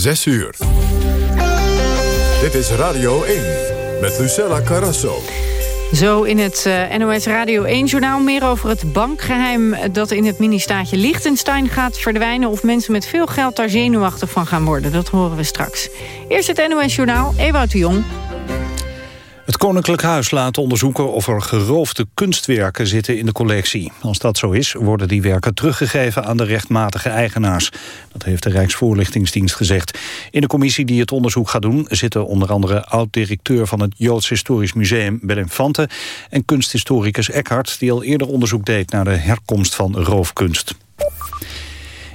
6 uur. Dit is Radio 1 met Lucella Carrasso. Zo in het uh, NOS Radio 1-journaal meer over het bankgeheim... dat in het mini-staatje Liechtenstein gaat verdwijnen... of mensen met veel geld daar zenuwachtig van gaan worden. Dat horen we straks. Eerst het NOS-journaal, Ewout de Jong. Het Koninklijk Huis laat onderzoeken of er geroofde kunstwerken zitten in de collectie. Als dat zo is, worden die werken teruggegeven aan de rechtmatige eigenaars. Dat heeft de Rijksvoorlichtingsdienst gezegd. In de commissie die het onderzoek gaat doen... zitten onder andere oud-directeur van het Joods Historisch Museum Bellem Fante... en kunsthistoricus Eckhart, die al eerder onderzoek deed... naar de herkomst van roofkunst.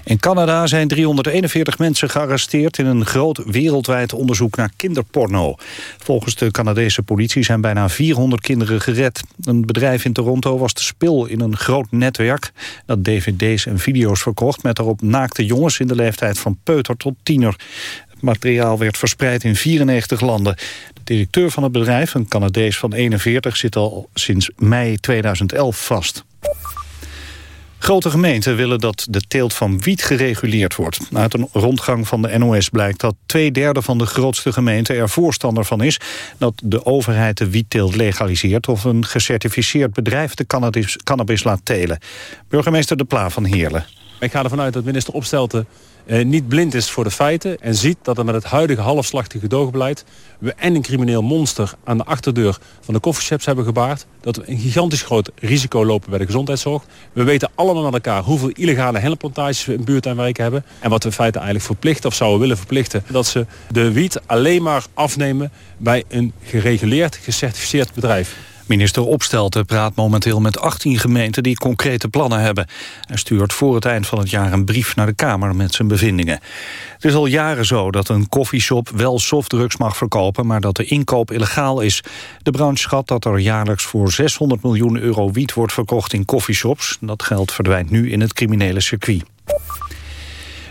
In Canada zijn 341 mensen gearresteerd in een groot wereldwijd onderzoek naar kinderporno. Volgens de Canadese politie zijn bijna 400 kinderen gered. Een bedrijf in Toronto was de spil in een groot netwerk dat dvd's en video's verkocht met daarop naakte jongens in de leeftijd van peuter tot tiener. Het materiaal werd verspreid in 94 landen. De directeur van het bedrijf, een Canadees van 41, zit al sinds mei 2011 vast. Grote gemeenten willen dat de teelt van wiet gereguleerd wordt. Uit een rondgang van de NOS blijkt dat twee derde van de grootste gemeenten er voorstander van is dat de overheid de wietteelt legaliseert of een gecertificeerd bedrijf de cannabis, laat telen. Burgemeester De Pla van Heerlen. Ik ga ervan uit dat minister Opstelten eh, niet blind is voor de feiten... en ziet dat er met het huidige halfslachtige doogbeleid... we en een crimineel monster aan de achterdeur van de coffeeshops hebben gebaard... dat we een gigantisch groot risico lopen bij de gezondheidszorg. We weten allemaal met elkaar hoeveel illegale hennepplantages we in buurt en wijken hebben... en wat we in feite eigenlijk verplichten of zouden willen verplichten... dat ze de wiet alleen maar afnemen bij een gereguleerd, gecertificeerd bedrijf. Minister Opstelten praat momenteel met 18 gemeenten die concrete plannen hebben. Hij stuurt voor het eind van het jaar een brief naar de Kamer met zijn bevindingen. Het is al jaren zo dat een koffieshop wel softdrugs mag verkopen... maar dat de inkoop illegaal is. De branche schat dat er jaarlijks voor 600 miljoen euro wiet wordt verkocht in koffieshops. Dat geld verdwijnt nu in het criminele circuit.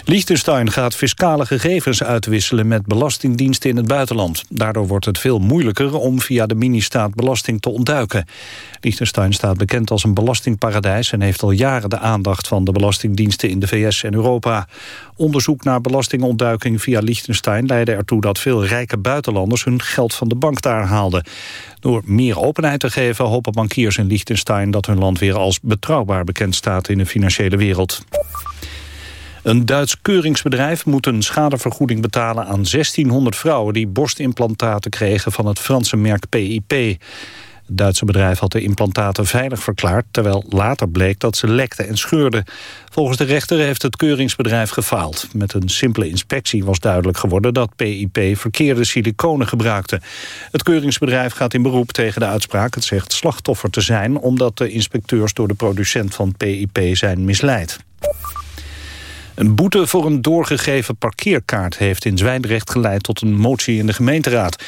Liechtenstein gaat fiscale gegevens uitwisselen met belastingdiensten in het buitenland. Daardoor wordt het veel moeilijker om via de mini-staat belasting te ontduiken. Liechtenstein staat bekend als een belastingparadijs en heeft al jaren de aandacht van de belastingdiensten in de VS en Europa. Onderzoek naar belastingontduiking via Liechtenstein leidde ertoe dat veel rijke buitenlanders hun geld van de bank daar haalden. Door meer openheid te geven hopen bankiers in Liechtenstein dat hun land weer als betrouwbaar bekend staat in de financiële wereld. Een Duits keuringsbedrijf moet een schadevergoeding betalen aan 1600 vrouwen die borstimplantaten kregen van het Franse merk PIP. Het Duitse bedrijf had de implantaten veilig verklaard... terwijl later bleek dat ze lekten en scheurden. Volgens de rechter heeft het keuringsbedrijf gefaald. Met een simpele inspectie was duidelijk geworden... dat PIP verkeerde siliconen gebruikte. Het keuringsbedrijf gaat in beroep tegen de uitspraak. Het zegt slachtoffer te zijn... omdat de inspecteurs door de producent van PIP zijn misleid. Een boete voor een doorgegeven parkeerkaart heeft in Zwijndrecht geleid tot een motie in de gemeenteraad.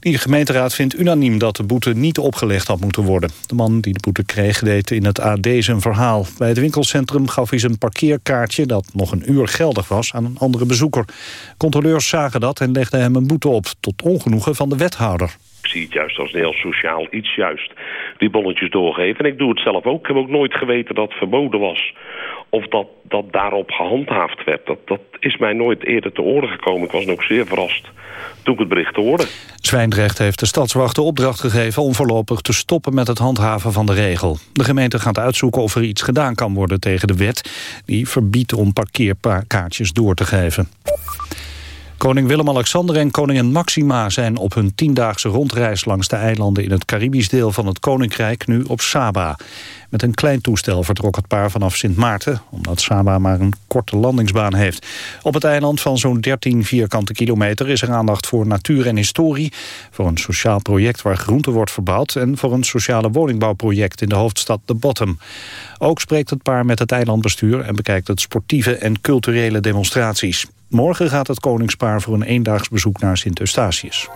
Die gemeenteraad vindt unaniem dat de boete niet opgelegd had moeten worden. De man die de boete kreeg deed in het AD zijn verhaal. Bij het winkelcentrum gaf hij zijn parkeerkaartje dat nog een uur geldig was aan een andere bezoeker. Controleurs zagen dat en legden hem een boete op tot ongenoegen van de wethouder. Ik zie het juist als een heel sociaal iets juist. Die bonnetjes doorgeven. En ik doe het zelf ook. Ik heb ook nooit geweten dat het verboden was of dat, dat daarop gehandhaafd werd. Dat, dat is mij nooit eerder te oren gekomen. Ik was ook zeer verrast toen ik het bericht hoorde. Zwijndrecht heeft de stadswacht de opdracht gegeven... om voorlopig te stoppen met het handhaven van de regel. De gemeente gaat uitzoeken of er iets gedaan kan worden tegen de wet... die verbiedt om parkeerkaartjes door te geven. Koning Willem-Alexander en koningin Maxima zijn op hun tiendaagse rondreis langs de eilanden in het Caribisch deel van het Koninkrijk nu op Saba. Met een klein toestel vertrok het paar vanaf Sint Maarten, omdat Saba maar een korte landingsbaan heeft. Op het eiland van zo'n 13 vierkante kilometer is er aandacht voor natuur en historie, voor een sociaal project waar groente wordt verbouwd en voor een sociale woningbouwproject in de hoofdstad The Bottom. Ook spreekt het paar met het eilandbestuur en bekijkt het sportieve en culturele demonstraties. Morgen gaat het koningspaar voor een eendaags bezoek naar Sint-Eustatius.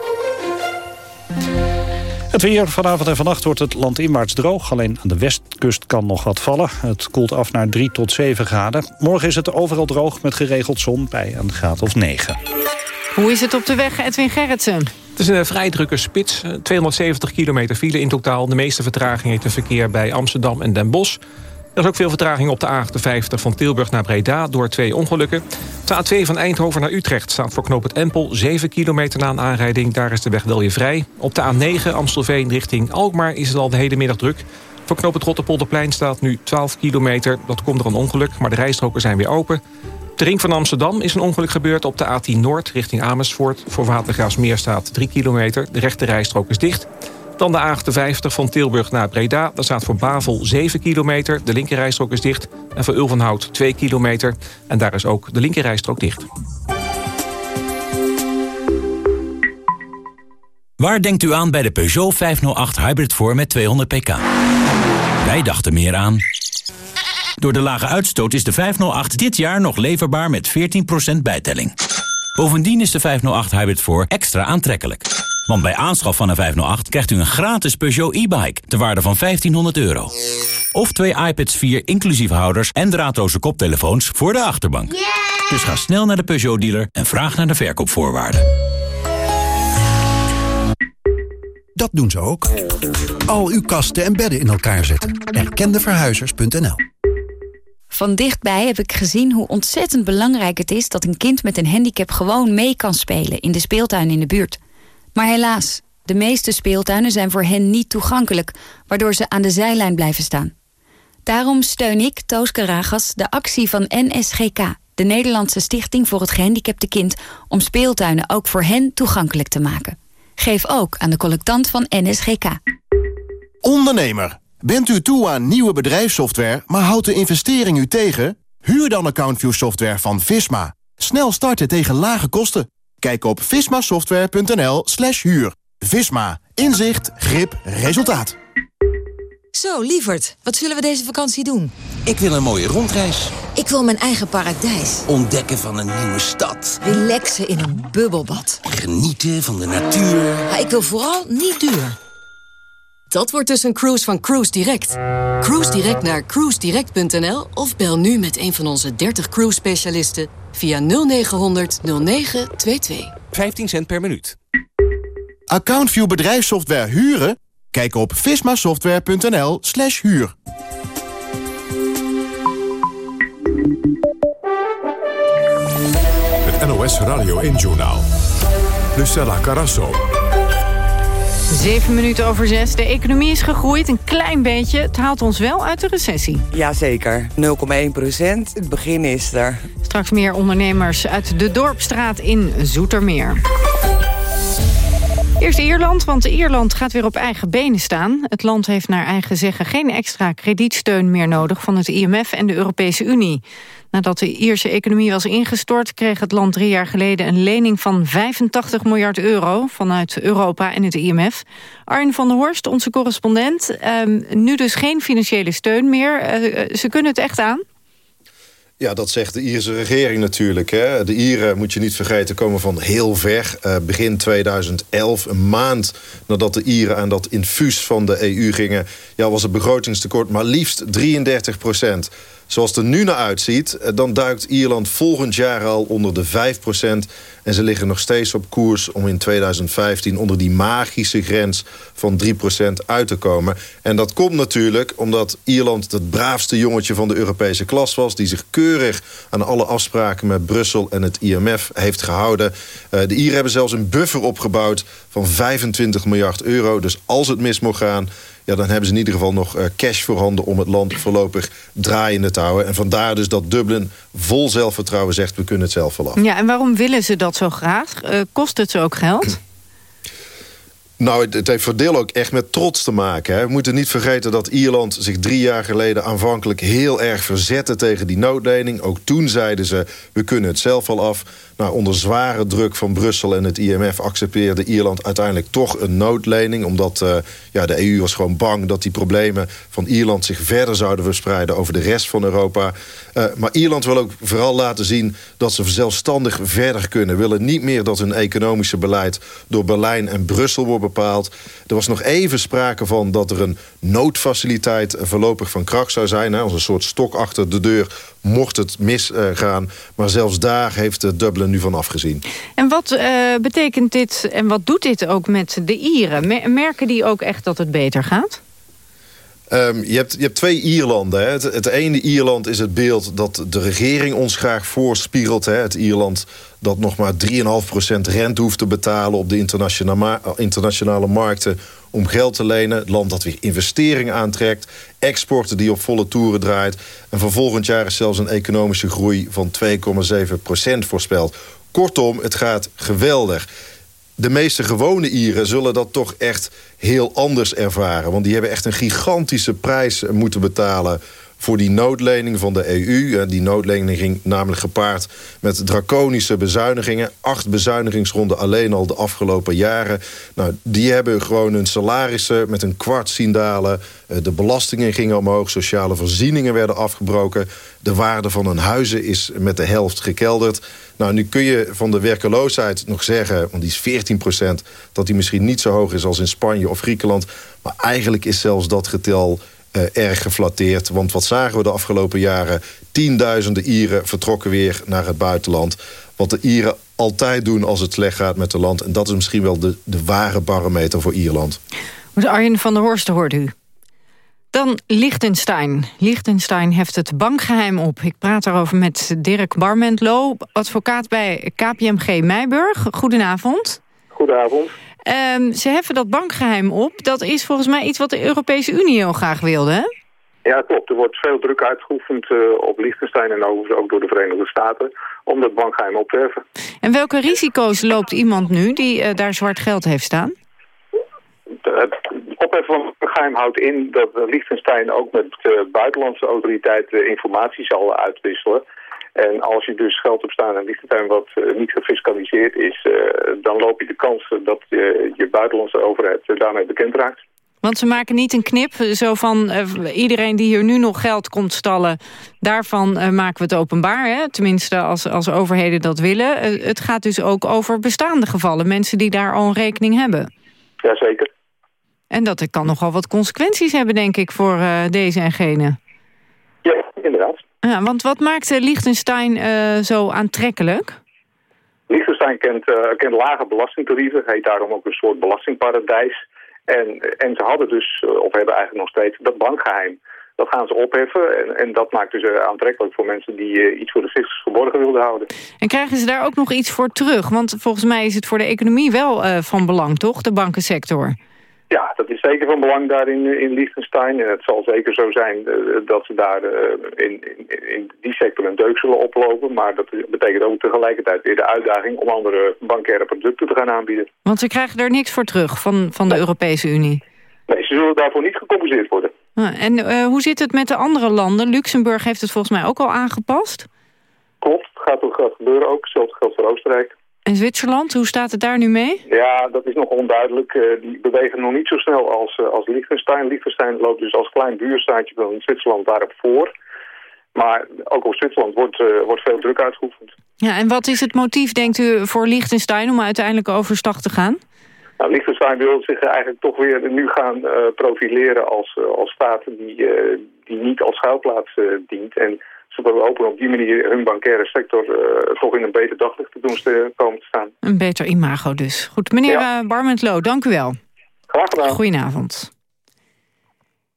Het weer vanavond en vannacht wordt het landinwaarts droog. Alleen aan de westkust kan nog wat vallen. Het koelt af naar 3 tot 7 graden. Morgen is het overal droog met geregeld zon bij een graad of 9. Hoe is het op de weg, Edwin Gerritsen? Het is een vrij drukke spits. 270 kilometer file in totaal. De meeste vertraging heeft het verkeer bij Amsterdam en Den Bosch. Er is ook veel vertraging op de A58 van Tilburg naar Breda... door twee ongelukken. De A2 van Eindhoven naar Utrecht staat voor knoop het Empel... 7 kilometer na een aanrijding, daar is de weg wel weer vrij. Op de A9 Amstelveen richting Alkmaar is het al de hele middag druk. Voor knoop het Rotterpolderplein staat nu 12 kilometer. Dat komt er een ongeluk, maar de rijstroken zijn weer open. De ring van Amsterdam is een ongeluk gebeurd op de A10 Noord richting Amersfoort. Voor Watergraafsmeer staat 3 kilometer. De rechte rijstrook is dicht. Dan de A58 van Tilburg naar Breda. Daar staat voor Bavel 7 kilometer. De linkerrijstrook is dicht. En voor Ulvenhout 2 kilometer. En daar is ook de linkerrijstrook dicht. Waar denkt u aan bij de Peugeot 508 Hybrid voor met 200 pk? Wij dachten meer aan... Door de lage uitstoot is de 508 dit jaar nog leverbaar met 14% bijtelling. Bovendien is de 508 Hybrid 4 extra aantrekkelijk. Want bij aanschaf van een 508 krijgt u een gratis Peugeot e-bike... ter waarde van 1500 euro. Of twee iPads 4 inclusief houders en draadloze koptelefoons voor de achterbank. Dus ga snel naar de Peugeot-dealer en vraag naar de verkoopvoorwaarden. Dat doen ze ook. Al uw kasten en bedden in elkaar zetten. Erkendeverhuizers.nl Van dichtbij heb ik gezien hoe ontzettend belangrijk het is... dat een kind met een handicap gewoon mee kan spelen... in de speeltuin in de buurt. Maar helaas, de meeste speeltuinen zijn voor hen niet toegankelijk... waardoor ze aan de zijlijn blijven staan. Daarom steun ik, Toos Karagas, de actie van NSGK... de Nederlandse Stichting voor het Gehandicapte Kind... om speeltuinen ook voor hen toegankelijk te maken. Geef ook aan de collectant van NSGK. Ondernemer, bent u toe aan nieuwe bedrijfssoftware... maar houdt de investering u tegen? Huur dan AccountView software van Visma. Snel starten tegen lage kosten. Kijk op vismasoftware.nl slash huur. Visma. Inzicht, grip, resultaat. Zo, lieverd, wat zullen we deze vakantie doen? Ik wil een mooie rondreis. Ik wil mijn eigen paradijs. Ontdekken van een nieuwe stad. Relaxen in een bubbelbad. Genieten van de natuur. Maar ik wil vooral niet duur. Dat wordt dus een cruise van Cruise Direct. Cruise Direct naar cruisedirect.nl of bel nu met een van onze 30 cruise specialisten via 0900 0922. 15 cent per minuut. AccountView bedrijfssoftware huren? Kijk op vismasoftware.nl slash huur. Het NOS Radio 1-journaal. Lucella Carasso. Zeven minuten over zes. De economie is gegroeid, een klein beetje. Het haalt ons wel uit de recessie. Jazeker, 0,1 procent. Het begin is er. Straks meer ondernemers uit de Dorpstraat in Zoetermeer. Eerst Ierland, want Ierland gaat weer op eigen benen staan. Het land heeft naar eigen zeggen geen extra kredietsteun meer nodig... van het IMF en de Europese Unie. Nadat de Ierse economie was ingestort... kreeg het land drie jaar geleden een lening van 85 miljard euro... vanuit Europa en het IMF. Arjen van der Horst, onze correspondent. Ehm, nu dus geen financiële steun meer. Uh, ze kunnen het echt aan? Ja, dat zegt de Ierse regering natuurlijk. Hè. De Ieren, moet je niet vergeten, komen van heel ver. Uh, begin 2011, een maand nadat de Ieren aan dat infuus van de EU gingen... Ja, was het begrotingstekort maar liefst 33 procent. Zoals het er nu naar uitziet, dan duikt Ierland volgend jaar al onder de 5 procent... En ze liggen nog steeds op koers om in 2015 onder die magische grens van 3% uit te komen. En dat komt natuurlijk omdat Ierland het braafste jongetje van de Europese klas was... die zich keurig aan alle afspraken met Brussel en het IMF heeft gehouden. Uh, de Ieren hebben zelfs een buffer opgebouwd van 25 miljard euro. Dus als het mis mocht gaan ja, dan hebben ze in ieder geval nog uh, cash voorhanden... om het land voorlopig draaiende te houden. En vandaar dus dat Dublin vol zelfvertrouwen zegt... we kunnen het zelf af. Ja, en waarom willen ze dat zo graag? Uh, kost het ze ook geld? Nou, het, heeft voor deel ook echt met trots te maken. Hè. We moeten niet vergeten dat Ierland zich drie jaar geleden... aanvankelijk heel erg verzette tegen die noodlening. Ook toen zeiden ze, we kunnen het zelf wel af. Nou, onder zware druk van Brussel en het IMF accepteerde Ierland uiteindelijk toch een noodlening. Omdat uh, ja, de EU was gewoon bang dat die problemen van Ierland zich verder zouden verspreiden over de rest van Europa. Uh, maar Ierland wil ook vooral laten zien dat ze zelfstandig verder kunnen. Willen niet meer dat hun economische beleid door Berlijn en Brussel wordt bepaald. Er was nog even sprake van dat er een noodfaciliteit voorlopig van kracht zou zijn. Hè, als een soort stok achter de deur mocht het misgaan. maar zelfs daar heeft Dublin nu van afgezien. En wat uh, betekent dit en wat doet dit ook met de Ieren? Merken die ook echt dat het beter gaat? Ehm, je, hebt, je hebt twee Ierlanden. Hè. Het, het ene Ierland is het beeld dat de regering ons graag voorspiegelt. Hè. Het Ierland dat nog maar 3,5% rente hoeft te betalen... op de internationale, internationale markten om geld te lenen. Het land dat weer investeringen aantrekt. Exporten die op volle toeren draait. En voor volgend jaar is zelfs een economische groei van 2,7% voorspeld. Kortom, het gaat geweldig de meeste gewone Ieren zullen dat toch echt heel anders ervaren. Want die hebben echt een gigantische prijs moeten betalen voor die noodlening van de EU. Die noodlening ging namelijk gepaard met draconische bezuinigingen. Acht bezuinigingsronden alleen al de afgelopen jaren. Nou, die hebben gewoon hun salarissen met een kwart zien dalen. Eh, de belastingen gingen omhoog, sociale voorzieningen werden afgebroken. De waarde van hun huizen is met de helft gekelderd. Nou, nu kun je van de werkeloosheid nog zeggen, want die is 14 procent... dat die misschien niet zo hoog is als in Spanje of Griekenland. Maar eigenlijk is zelfs dat getal uh, erg geflatteerd. Want wat zagen we de afgelopen jaren? Tienduizenden Ieren vertrokken weer naar het buitenland. Wat de Ieren altijd doen als het slecht gaat met het land. En dat is misschien wel de, de ware barometer voor Ierland. Arjen van der Horst hoort u. Dan Liechtenstein. Liechtenstein heft het bankgeheim op. Ik praat daarover met Dirk Barmentlo, advocaat bij KPMG Meiburg. Goedenavond. Goedenavond. Um, ze heffen dat bankgeheim op. Dat is volgens mij iets wat de Europese Unie heel graag wilde, hè? Ja, klopt. Er wordt veel druk uitgeoefend uh, op Liechtenstein en ook door de Verenigde Staten om dat bankgeheim op te heffen. En welke risico's loopt iemand nu die uh, daar zwart geld heeft staan? Het opheffen van het geheim houdt in dat Liechtenstein ook met uh, buitenlandse autoriteiten informatie zal uitwisselen. En als je dus geld hebt staan in Liechtenstein wat uh, niet gefiscaliseerd is... Uh, dan loop je de kans dat uh, je buitenlandse overheid daarmee bekend raakt. Want ze maken niet een knip, zo van iedereen die hier nu nog geld komt stallen... daarvan maken we het openbaar, hè? tenminste als, als overheden dat willen. het gaat dus ook over bestaande gevallen, mensen die daar al een rekening hebben. Jazeker. En dat kan nogal wat consequenties hebben, denk ik, voor deze en gene. Ja, inderdaad. Ja, want wat maakt Liechtenstein uh, zo aantrekkelijk? Liechtenstein kent, uh, kent lage belastingtarieven, heet daarom ook een soort belastingparadijs. En, en ze hadden dus, of hebben eigenlijk nog steeds, dat bankgeheim. Dat gaan ze opheffen en, en dat maakt dus aantrekkelijk voor mensen die iets voor de zichters verborgen wilden houden. En krijgen ze daar ook nog iets voor terug? Want volgens mij is het voor de economie wel van belang, toch, de bankensector? Ja, dat is zeker van belang daar in, in Liechtenstein. En het zal zeker zo zijn uh, dat ze daar uh, in, in, in, die sector een deuk zullen oplopen. Maar dat betekent ook tegelijkertijd weer de uitdaging om andere bankaire producten te gaan aanbieden. Want ze krijgen er niks voor terug van, van de Europese Unie? Nee, ze zullen daarvoor niet gecompenseerd worden. Ah, en uh, hoe zit het met de andere landen? Luxemburg heeft het volgens mij ook al aangepast. Klopt, gaat ook gaat gebeuren ook. Hetzelfde geldt voor Oostenrijk. En Zwitserland, hoe staat het daar nu mee? Ja, dat is nog onduidelijk. Uh, die bewegen nog niet zo snel als, uh, als Liechtenstein. Liechtenstein loopt dus als klein buurstaatje van Zwitserland daarop voor. Maar ook op Zwitserland wordt, uh, wordt veel druk uitgeoefend. Ja, en wat is het motief, denkt u, voor Liechtenstein om uiteindelijk overstag te gaan? Nou, Liechtenstein wil zich eigenlijk toch weer nu gaan profileren als, als staat die, die niet als schuilplaats dient. En ze hopen op die manier hun bankaire sector uh, toch in een beter daglicht te doen te komen te staan. Een beter imago dus. Goed, meneer ja. uh, Barmentlo, dank u wel. Graag gedaan. Goedenavond.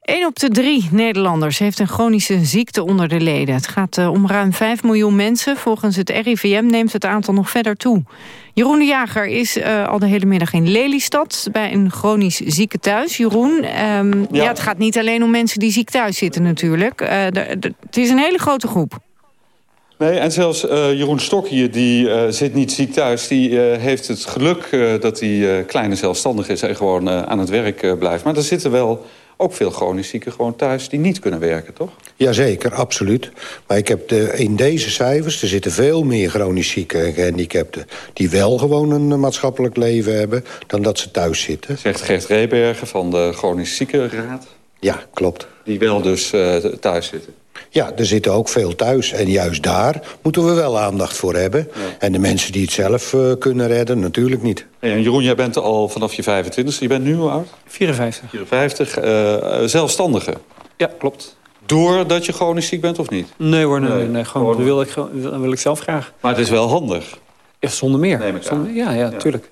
1 op de drie Nederlanders heeft een chronische ziekte onder de leden. Het gaat uh, om ruim 5 miljoen mensen. Volgens het RIVM neemt het aantal nog verder toe. Jeroen de Jager is uh, al de hele middag in Lelystad... bij een chronisch zieke thuis. Jeroen, um, ja. ja. het gaat niet alleen om mensen die ziek thuis zitten natuurlijk. Uh, het is een hele grote groep. Nee, en zelfs uh, Jeroen Stok hier, die uh, zit niet ziek thuis. Die uh, heeft het geluk dat hij klein en zelfstandig is... en gewoon aan het werk blijft. Maar er zitten wel ook veel chronisch zieken gewoon thuis die niet kunnen werken, toch? Jazeker, absoluut. Maar ik heb de, in deze cijfers, er zitten veel meer chronisch zieken en gehandicapten... die wel gewoon een maatschappelijk leven hebben, dan dat ze thuis zitten. Zegt Gert Rebergen van de Chronisch Ziekenraad. Ja, klopt. Die wel dus uh, thuis zitten. Ja, er zitten ook veel thuis. En juist daar moeten we wel aandacht voor hebben. Ja. En de mensen die het zelf uh, kunnen redden, natuurlijk niet. En Jeroen, jij bent al vanaf je 25 Je bent nu hoe oud? 54. 54. Uh, zelfstandige? Ja, klopt. Doordat je chronisch ziek bent of niet? Nee hoor, nee, nee, nee gewoon, dat wil ik, wil ik zelf graag. Maar het is wel handig? Ja, zonder meer. Neem ik zonder, ja, ja, ja, tuurlijk.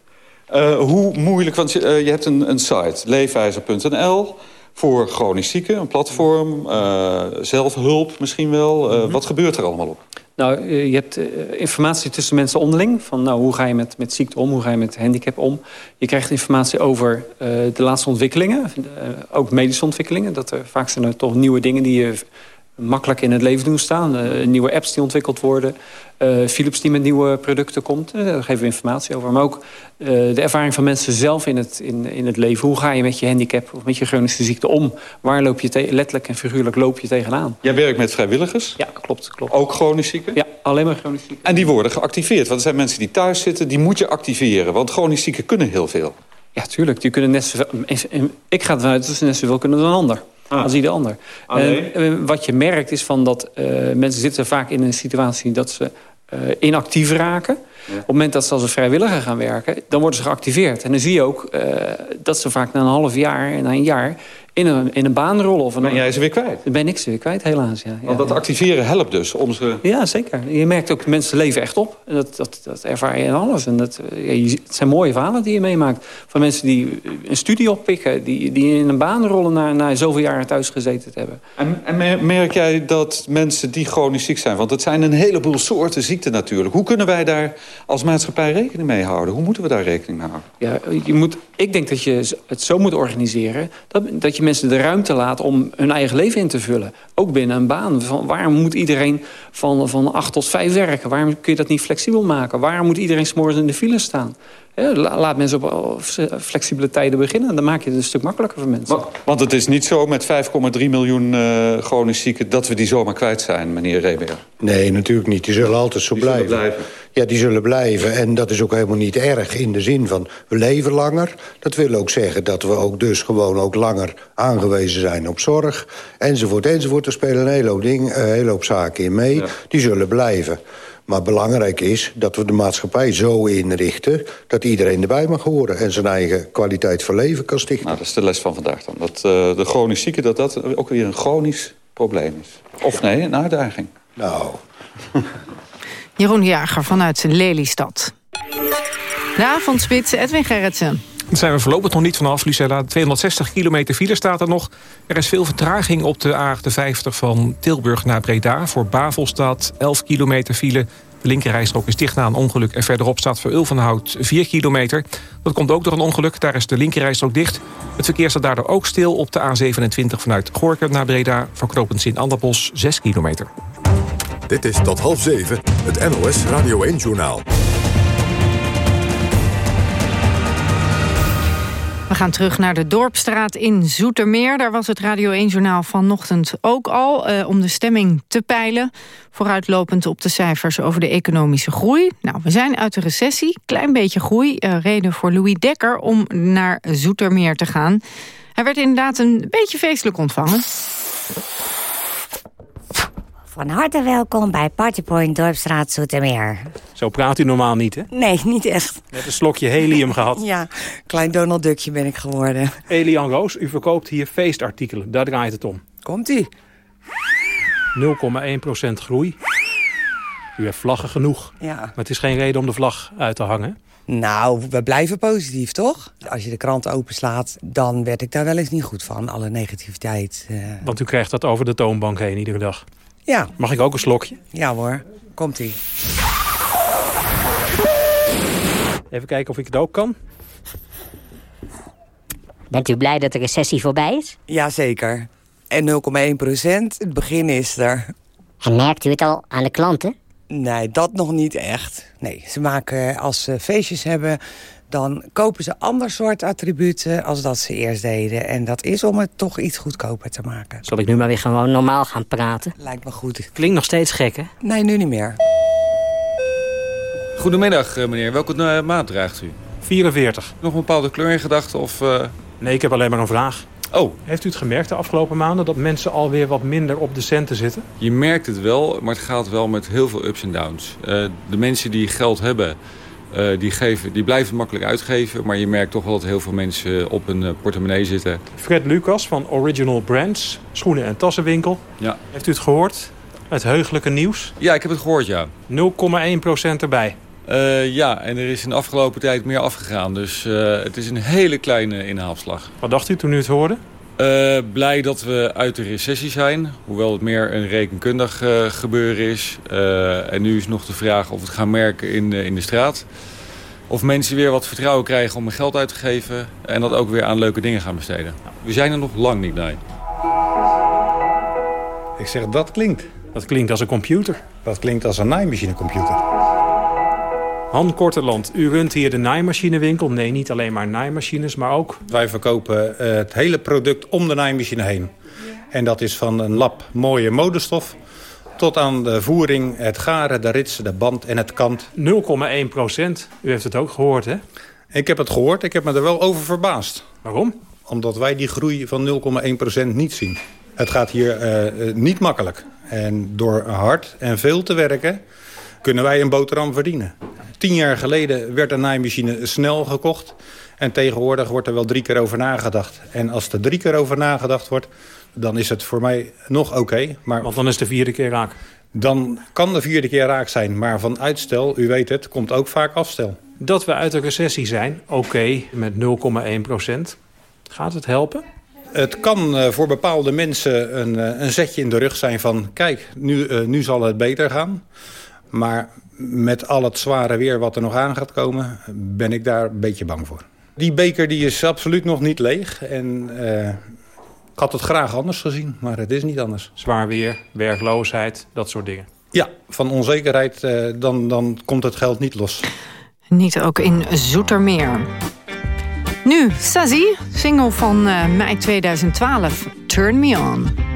Uh, hoe moeilijk, want je, uh, je hebt een, een site, leefwijzer.nl... voor chronisch zieken, een platform, uh, zelfhulp misschien wel. Uh, Wat gebeurt er allemaal op? Nou, je hebt informatie tussen mensen onderling. Van nou, hoe ga je met, met ziekte om? Hoe ga je met handicap om? Je krijgt informatie over de laatste ontwikkelingen. ook medische ontwikkelingen. Dat er, vaak zijn er toch nieuwe dingen die je makkelijk in het leven doen staan. Uh, nieuwe apps die ontwikkeld worden. Uh, Philips die met nieuwe producten komt. Uh, daar geven we informatie over. Maar ook de ervaring van mensen zelf in het, in, in het leven. Hoe ga je met je handicap of met je chronische ziekte om? Waar loop je letterlijk en figuurlijk loop je tegenaan? Jij werkt met vrijwilligers? Ja, klopt. klopt. Ook chronisch zieken? Ja, alleen maar chronisch zieken. En die worden geactiveerd? Want er zijn mensen die thuis zitten, die moet je activeren. Want chronisch zieken kunnen heel veel. Ja, tuurlijk. Die kunnen net zoveel, ik ga ervan uit dat ze net zoveel kunnen dan een ander ah. als ieder ander. En, wat je merkt is van dat uh, mensen zitten vaak in een situatie dat ze inactief raken. Op het moment dat ze als een vrijwilliger gaan werken, dan worden ze geactiveerd. En dan zie je ook uh, dat ze vaak na een half jaar en na een jaar in een, in een baan rollen. Of een, ben jij ze weer kwijt? Ben ik ze weer kwijt, helaas. Ja. Want dat activeren helpt dus om ze... Ja, zeker. Je merkt ook, mensen leven echt op. En dat, dat, dat ervaar je in alles. En dat, ja, het zijn mooie verhalen die je meemaakt. Van mensen die een studie oppikken. Die, die in een baan rollen na, na zoveel jaar thuis gezeten te hebben. En, en merk jij dat mensen die chronisch ziek zijn... want het zijn een heleboel soorten ziekten natuurlijk. Hoe kunnen wij daar als maatschappij rekening mee houden? Hoe moeten we daar rekening mee houden? Ja, je moet, ik denk dat je het zo moet organiseren... dat, dat je mensen de ruimte laat om hun eigen leven in te vullen. Ook binnen een baan. Van, waarom moet iedereen van, van acht tot vijf werken? Waarom kun je dat niet flexibel maken? Waarom moet iedereen s'morgens in de file staan? Laat mensen op flexibele tijden beginnen. Dan maak je het een stuk makkelijker voor mensen. Want het is niet zo met 5,3 miljoen uh, chronisch zieken... dat we die zomaar kwijt zijn, meneer Reber. Nee, natuurlijk niet. Die zullen altijd zo die blijven. Zullen blijven. Ja, die zullen blijven. En dat is ook helemaal niet erg in de zin van... we leven langer. Dat wil ook zeggen dat we ook dus gewoon ook langer aangewezen zijn op zorg. Enzovoort, enzovoort. Er spelen een hele hoop, ding, een hele hoop zaken in mee. Ja. Die zullen blijven. Maar belangrijk is dat we de maatschappij zo inrichten... dat iedereen erbij mag horen en zijn eigen kwaliteit van leven kan stichten. Nou, dat is de les van vandaag dan. Dat uh, de chronisch zieken, dat dat ook weer een chronisch probleem is. Of nee, een uitdaging. Nou... Jeroen Jager vanuit Lelystad. De avondspits, Edwin Gerritsen. Zijn we voorlopig nog niet vanaf, Lucella. 260 kilometer file staat er nog. Er is veel vertraging op de A50 van Tilburg naar Breda. Voor Bavel staat 11 kilometer file. De linkerrijstrook is dicht na een ongeluk. En verderop staat voor Ulvenhout 4 kilometer. Dat komt ook door een ongeluk. Daar is de linkerrijstrook dicht. Het verkeer staat daardoor ook stil op de A27 vanuit Gorkum naar Breda. Voor knooppunt in Anderbos 6 kilometer. Dit is tot half zeven, het NOS Radio 1-journaal. We gaan terug naar de Dorpstraat in Zoetermeer. Daar was het Radio 1-journaal vanochtend ook al... Uh, om de stemming te peilen. Vooruitlopend op de cijfers over de economische groei. Nou, we zijn uit de recessie. Klein beetje groei. Uh, reden voor Louis Dekker om naar Zoetermeer te gaan. Hij werd inderdaad een beetje feestelijk ontvangen. Van harte welkom bij Partypoint Dorpstraat Zoetermeer. Zo praat u normaal niet, hè? Nee, niet echt. Net een slokje helium gehad. Ja, klein Donald Duckje ben ik geworden. Elian Roos, u verkoopt hier feestartikelen. Daar draait het om. Komt-ie. 0,1% groei. U heeft vlaggen genoeg. Ja. Maar het is geen reden om de vlag uit te hangen. Nou, we blijven positief, toch? Als je de krant openslaat, dan werd ik daar wel eens niet goed van. Alle negativiteit. Uh... Want u krijgt dat over de toonbank heen iedere dag. Ja. Mag ik ook een slokje? Ja hoor, komt-ie. Even kijken of ik het ook kan. Bent u blij dat de recessie voorbij is? Jazeker. En 0,1 procent, het begin is er. En merkt u het al aan de klanten? Nee, dat nog niet echt. Nee, ze maken als ze feestjes hebben dan kopen ze ander soort attributen als dat ze eerst deden. En dat is om het toch iets goedkoper te maken. Zal ik nu maar weer gewoon normaal gaan praten? Lijkt me goed. Klinkt nog steeds gek, hè? Nee, nu niet meer. Goedemiddag, eh, meneer. Welke uh, maat draagt u? 44. Nog een bepaalde kleur in gedachten? Of, uh... Nee, ik heb alleen maar een vraag. Oh. Heeft u het gemerkt de afgelopen maanden dat mensen alweer wat minder op de centen zitten? Je merkt het wel, maar het gaat wel met heel veel ups en downs. Uh, de mensen die geld hebben, uh, die, geven, die blijven makkelijk uitgeven. Maar je merkt toch wel dat heel veel mensen op een uh, portemonnee zitten. Fred Lucas van Original Brands, schoenen- en tassenwinkel. Ja. Heeft u het gehoord? Het heugelijke nieuws? Ja, ik heb het gehoord, ja. 0,1% erbij. Uh, ja, en er is in de afgelopen tijd meer afgegaan. Dus het is een hele kleine inhaalslag. Wat dacht u toen u het hoorde? Uh, blij dat we uit de recessie zijn. Hoewel het meer een rekenkundig uh, gebeuren is. Uh, en nu is nog de vraag of we het gaan merken in, in de straat. Of mensen weer wat vertrouwen krijgen om hun geld uit te geven. En dat ook weer aan leuke dingen gaan besteden. We zijn er nog lang niet, nee. Ik zeg, dat klinkt. Dat klinkt als een computer. Dat klinkt als een naaimachinecomputer. Han Korteland, u runt hier de naaimachinewinkel. Nee, niet alleen maar naaimachines, maar ook... Wij verkopen uh, het hele product om de naaimachine heen. En dat is van een lap mooie modestof... tot aan de voering, het garen, de rits, de band en het kant. 0,1 procent. U heeft het ook gehoord, hè? Ik heb het gehoord. Ik heb me er wel over verbaasd. Waarom? Omdat wij die groei van 0,1 procent niet zien. Het gaat hier uh, niet makkelijk. En door hard en veel te werken kunnen wij een boterham verdienen. Tien jaar geleden werd een naaimachine snel gekocht. En tegenwoordig wordt er wel drie keer over nagedacht. En als er drie keer over nagedacht wordt, dan is het voor mij nog oké. Okay, maar Want dan is de vierde keer raak. Dan kan de vierde keer raak zijn. Maar van uitstel, u weet het, komt ook vaak afstel. Dat we uit de recessie zijn, oké, okay, met 0,1 procent. Gaat het helpen? Het kan uh, voor bepaalde mensen een, uh, een zetje in de rug zijn van... kijk, nu, uh, nu zal het beter gaan. Maar met al het zware weer wat er nog aan gaat komen... ben ik daar een beetje bang voor. Die beker die is absoluut nog niet leeg. En ik had het graag anders gezien, maar het is niet anders. Zwaar weer, werkloosheid, dat soort dingen. Ja, van onzekerheid, dan, dan komt het geld niet los. Niet ook in Zoetermeer. Nu, Sazi, single van uh, mei 2012, Turn Me On.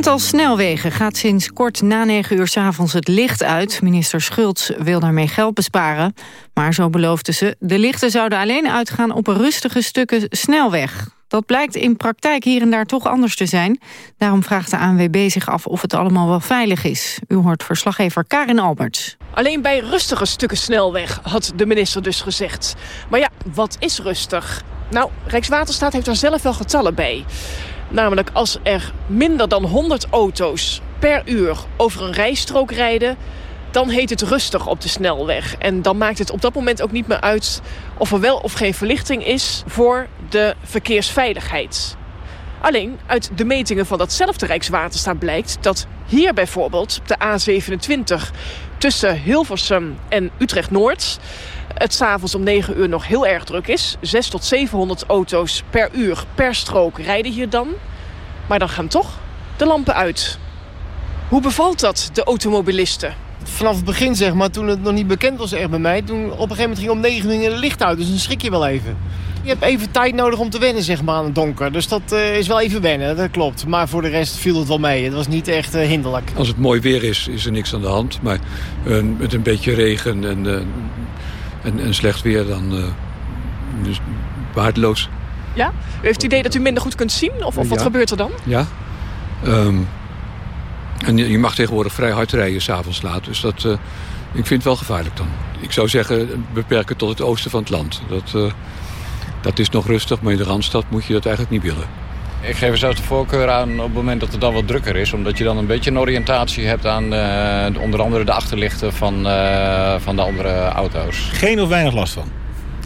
Aantal snelwegen gaat sinds kort na 9 uur 's avonds het licht uit. Minister Schultz wil daarmee geld besparen. Maar zo beloofde ze, de lichten zouden alleen uitgaan op rustige stukken snelweg. Dat blijkt in praktijk hier en daar toch anders te zijn. Daarom vraagt de ANWB zich af of het allemaal wel veilig is. U hoort verslaggever Karin Alberts. Alleen bij rustige stukken snelweg, had de minister dus gezegd. Maar ja, wat is rustig? Nou, Rijkswaterstaat heeft er zelf wel getallen bij. Namelijk als er minder dan 100 auto's per uur over een rijstrook rijden... dan heet het rustig op de snelweg. En dan maakt het op dat moment ook niet meer uit... of er wel of geen verlichting is voor de verkeersveiligheid. Alleen uit de metingen van datzelfde Rijkswaterstaat blijkt... dat hier bijvoorbeeld op de A27 tussen Hilversum en Utrecht-Noord... het s'avonds om 9 uur nog heel erg druk is. 6 tot 700 auto's per uur per strook rijden hier dan. Maar dan gaan toch de lampen uit. Hoe bevalt dat, de automobilisten? Vanaf het begin, zeg maar, toen het nog niet bekend was echt bij mij... toen op een gegeven moment ging om 9 uur de licht uit. Dus dan schrik je wel even. Je hebt even tijd nodig om te wennen, zeg maar, aan het donker. Dus dat eh, is wel even wennen, dat klopt. Maar voor de rest viel het wel mee. Het was niet echt eh, hinderlijk. Als het mooi weer is, is er niks aan de hand. Maar eh, met een beetje regen en, eh, en, en slecht weer, dan eh, dus waardeloos. Ja? U heeft het idee dat u minder goed kunt zien? Of, of wat Ja. gebeurt er dan? Ja. Ehm, en je je mag tegenwoordig vrij hard rijden s'avonds laat. Dus dat, eh, ik vind het wel gevaarlijk dan. Ik zou zeggen, beperken tot het oosten van het land. Dat, eh, dat is nog rustig, maar in de Randstad moet je dat eigenlijk niet willen. Ik geef er zelfs de voorkeur aan op het moment dat het dan wat drukker is. Omdat je dan een beetje een oriëntatie hebt aan eh, onder andere de achterlichten van, eh, van de andere auto's. Geen of weinig last van.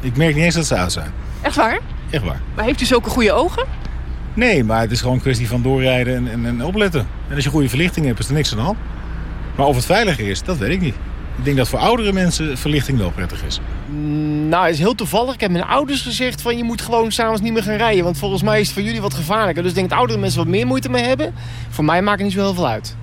Ik merk niet eens dat ze uit zijn. Echt waar? Echt waar. Maar heeft u zulke goede ogen? Nee, maar het is gewoon een kwestie van doorrijden en, en, en opletten. En als je goede verlichting hebt, is er niks aan de hand. Maar of het veiliger is, dat weet ik niet. Ik denk dat voor oudere mensen verlichting wel prettig is. Mm, Nou, het is heel toevallig. Ik heb mijn ouders gezegd van je moet gewoon s'avonds niet meer gaan rijden. Want volgens mij is het voor jullie wat gevaarlijker. Dus ik denk dat oudere mensen wat meer moeite mee hebben. Voor mij maakt het niet zo heel veel uit.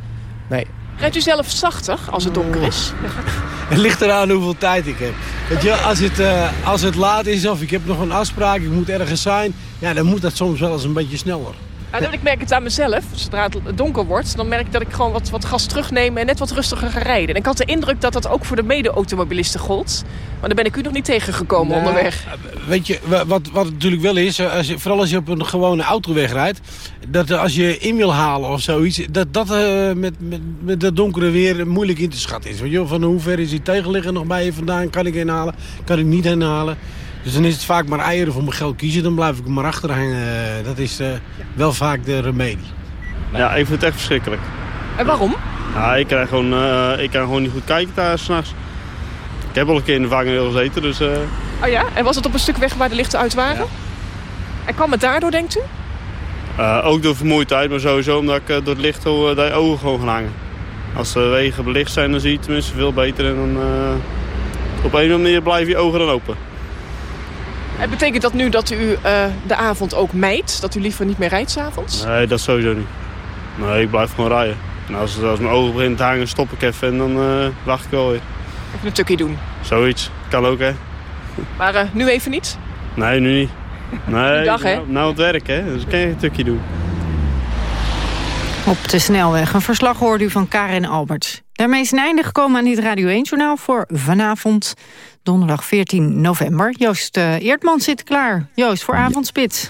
Nee. Rijdt u zelf zachter als het donker is? Het ligt eraan hoeveel tijd ik heb. Weet je, als het, eh, als het laat is of ik heb nog een afspraak, ik moet ergens zijn... Ja, dan moet dat soms wel eens een beetje sneller. Ik merk het aan mezelf. Zodra het donker wordt, dan merk ik dat ik gewoon wat, wat gas terugneem en net wat rustiger ga rijden. En ik had de indruk dat dat ook voor de mede-automobilisten gold. Maar daar ben ik u nog niet tegengekomen Nou, onderweg. Weet je, wa- wat, wat het natuurlijk wel is, eh, als je, vooral als je op een gewone autoweg rijdt... dat eh, als je in wil halen of zoiets, dat dat eh, met, met, met dat donkere weer moeilijk in te schatten is. Weet je, van hoe ver is die tegenligger nog bij je vandaan? Kan ik inhalen? Kan ik niet inhalen? Dus dan is het vaak maar eieren voor mijn geld kiezen. Dan blijf ik er maar achter hangen. Eh, Dat is eh, wel vaak de remedie. Ja, ik vind het echt verschrikkelijk. En waarom? Ja, ik, krijg gewoon, eh, ik kan gewoon niet goed kijken daar s'nachts. Ik heb al een keer in de vangrail gezeten, dus... eh, Oh ja? En was het op een stuk weg waar de lichten uit waren? En kwam het daardoor, denkt u? eh, ook door vermoeidheid, maar sowieso omdat ik door het licht al, je ogen gewoon gaan hangen. Als de wegen belicht zijn, dan zie je het tenminste veel beter. En dan, eh, op een of andere manier blijven je ogen dan open. En betekent dat nu dat u eh, de avond ook mijdt? Dat u liever niet meer rijdt s'avonds? Nee, dat sowieso niet. Nee, ik blijf gewoon rijden. En als, als mijn ogen beginnen te hangen, stop ik even en dan eh, wacht ik wel weer. Even een tukkie doen. Zoiets. Kan ook, hè? Maar eh, nu even niet? Nee, nu niet. Nee, Dag, hè? nou, nou het werk, hè? Dus kan je een tukje doen. Op de snelweg. Een verslag hoorde u van Karin Alberts. Daarmee is een einde gekomen aan dit Radio 1-journaal voor vanavond, donderdag 14 november. Joost eh, Eertman zit klaar. Joost, voor avondspits.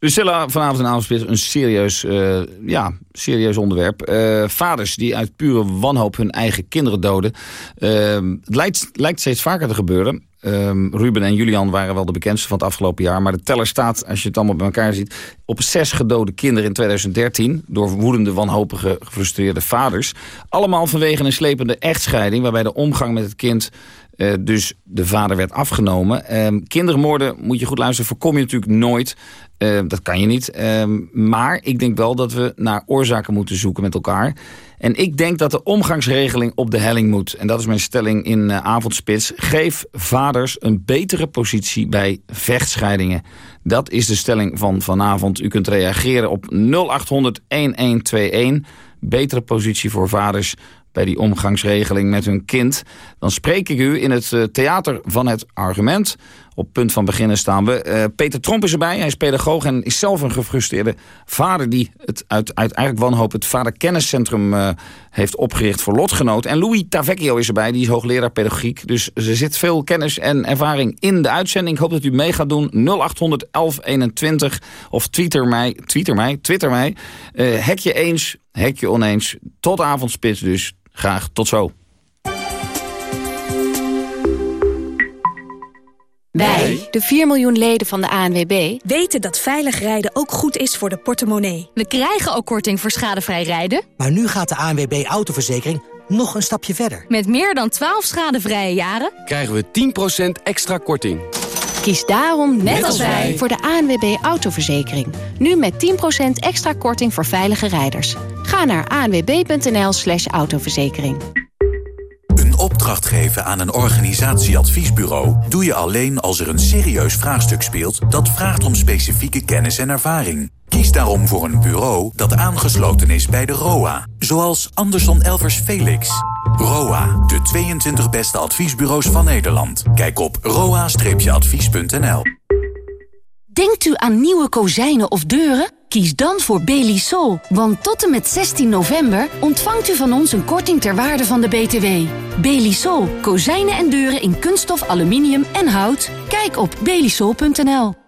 Lucilla, vanavond in avondspits een serieus, eh, ja, serieus onderwerp. Eh, vaders die uit pure wanhoop hun eigen kinderen doden. Eh, het lijkt, lijkt steeds vaker te gebeuren. Ehm, Ruben en Julian waren wel de bekendste van het afgelopen jaar. Maar de teller staat, als je het allemaal bij elkaar ziet... op zes gedode kinderen in 2013... door woedende, wanhopige, gefrustreerde vaders. Allemaal vanwege een slepende echtscheiding... waarbij de omgang met het kind eh, dus de vader werd afgenomen. Ehm, kindermoorden, moet je goed luisteren, voorkom je natuurlijk nooit. Eh, dat kan je niet. Ehm, maar ik denk wel dat we naar oorzaken moeten zoeken met elkaar. En ik denk dat de omgangsregeling op de helling moet. En dat is mijn stelling in eh, Avondspits. Geef vaders een betere positie bij vechtscheidingen. Dat is de stelling van vanavond. U kunt reageren op 0800 1121. Betere positie voor vaders bij die omgangsregeling met hun kind... dan spreek ik u in het eh, theater van het argument. Op punt van beginnen staan we. Eh, Peter Tromp is erbij, hij is pedagoog en is zelf een gefrustreerde vader... die het uit, uit eigenlijk wanhoop het vaderkenniscentrum uh, heeft opgericht voor lotgenoot. En Louis Tavecchio is erbij, die is hoogleraar pedagogiek. Dus er zit veel kennis en ervaring in de uitzending. Ik hoop dat u mee gaat doen. 0800 1121 of twitter mij, twitter mij, twitter mij. Uh, hek je eens, hek je oneens. Tot avondspits dus. Graag tot zo. Wij, de 4 miljoen leden van de ANWB, weten dat veilig rijden ook goed is voor de portemonnee. We krijgen ook korting voor schadevrij rijden. Maar nu gaat de ANWB autoverzekering nog een stapje verder. Met meer dan 12 schadevrije jaren krijgen we 10% extra korting. Kies daarom, net, net als wij, voor de ANWB autoverzekering. Nu met 10% extra korting voor veilige rijders. Ga naar anwb.nl slash autoverzekering. Een opdracht geven aan een organisatieadviesbureau doe je alleen als er een serieus vraagstuk speelt dat vraagt om specifieke kennis en ervaring. Kies daarom voor een bureau dat aangesloten is bij de ROA, zoals Anderson Elvers Felix. ROA, de 22 beste adviesbureaus van Nederland. Kijk op roa-advies.nl. Denkt u aan nieuwe kozijnen of deuren? Kies dan voor Belisol, want tot en met 16 november ontvangt u van ons een korting ter waarde van de BTW. Belisol, kozijnen en deuren in kunststof, aluminium en hout. Kijk op belisol.nl.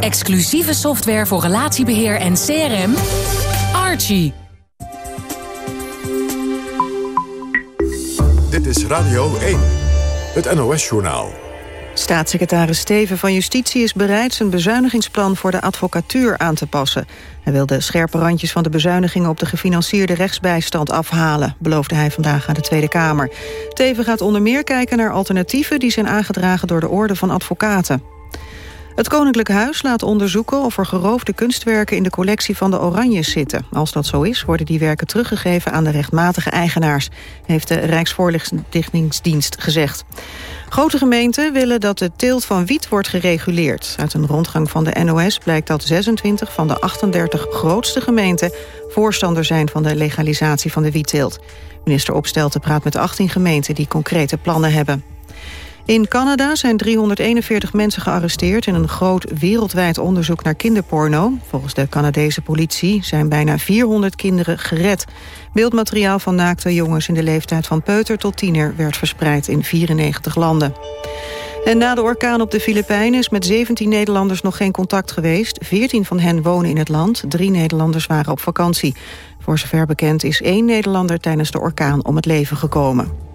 Exclusieve software voor relatiebeheer en CRM. Archie. Dit is Radio 1, het NOS-journaal. Staatssecretaris Steven van Justitie is bereid zijn bezuinigingsplan voor de advocatuur aan te passen. Hij wil de scherpe randjes van de bezuinigingen op de gefinancierde rechtsbijstand afhalen, beloofde hij vandaag aan de Tweede Kamer. Teven gaat onder meer kijken naar alternatieven die zijn aangedragen door de Orde van Advocaten. Het Koninklijk Huis laat onderzoeken of er geroofde kunstwerken in de collectie van de Oranjes zitten. Als dat zo is, worden die werken teruggegeven aan de rechtmatige eigenaars, heeft de Rijksvoorlichtingsdienst gezegd. Grote gemeenten willen dat de teelt van wiet wordt gereguleerd. Uit een rondgang van de NOS blijkt dat 26 van de 38 grootste gemeenten voorstander zijn van de legalisatie van de wietteelt. Minister Opstelten praat met 18 gemeenten die concrete plannen hebben. In Canada zijn 341 mensen gearresteerd... in een groot wereldwijd onderzoek naar kinderporno. Volgens de Canadese politie zijn bijna 400 kinderen gered. Beeldmateriaal van naakte jongens in de leeftijd van peuter tot tiener... werd verspreid in 94 landen. En na de orkaan op de Filipijnen is met 17 Nederlanders nog geen contact geweest. 14 van hen wonen in het land, drie Nederlanders waren op vakantie. Voor zover bekend is één Nederlander tijdens de orkaan om het leven gekomen.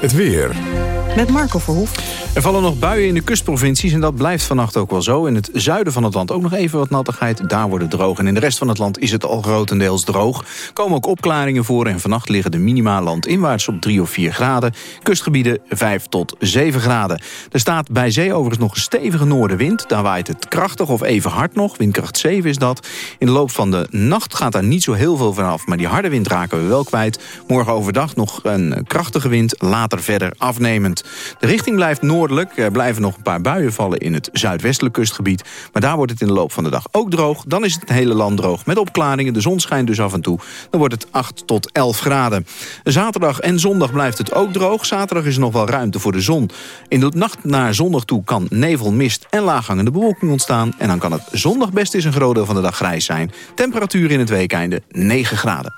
Het weer. Met Marco Verhoef. Er vallen nog buien in de kustprovincies en dat blijft vannacht ook wel zo. In het zuiden van het land ook nog even wat nattigheid. Daar wordt het droog. En in de rest van het land is het al grotendeels droog. Komen ook opklaringen voor en vannacht liggen de minima landinwaarts op 3 of 4 graden. Kustgebieden 5 tot 7 graden. Er staat bij zee overigens nog een stevige noordenwind. Daar waait het krachtig of even hard nog. Windkracht 7 is dat. In de loop van de nacht gaat daar niet zo heel veel vanaf. Maar die harde wind raken we wel kwijt. Morgen overdag nog een krachtige wind. Later verder afnemend. De richting blijft noordelijk. Er blijven nog een paar buien vallen in het zuidwestelijk kustgebied. Maar daar wordt het in de loop van de dag ook droog. Dan is het hele land droog met opklaringen. De zon schijnt dus af en toe. Dan wordt het 8 tot 11 graden. Zaterdag en zondag blijft het ook droog. Zaterdag is er nog wel ruimte voor de zon. In de nacht naar zondag toe kan nevel, mist en laaghangende bewolking ontstaan. En dan kan het zondag best eens een groot deel van de dag grijs zijn. Temperatuur in het weekeinde 9 graden.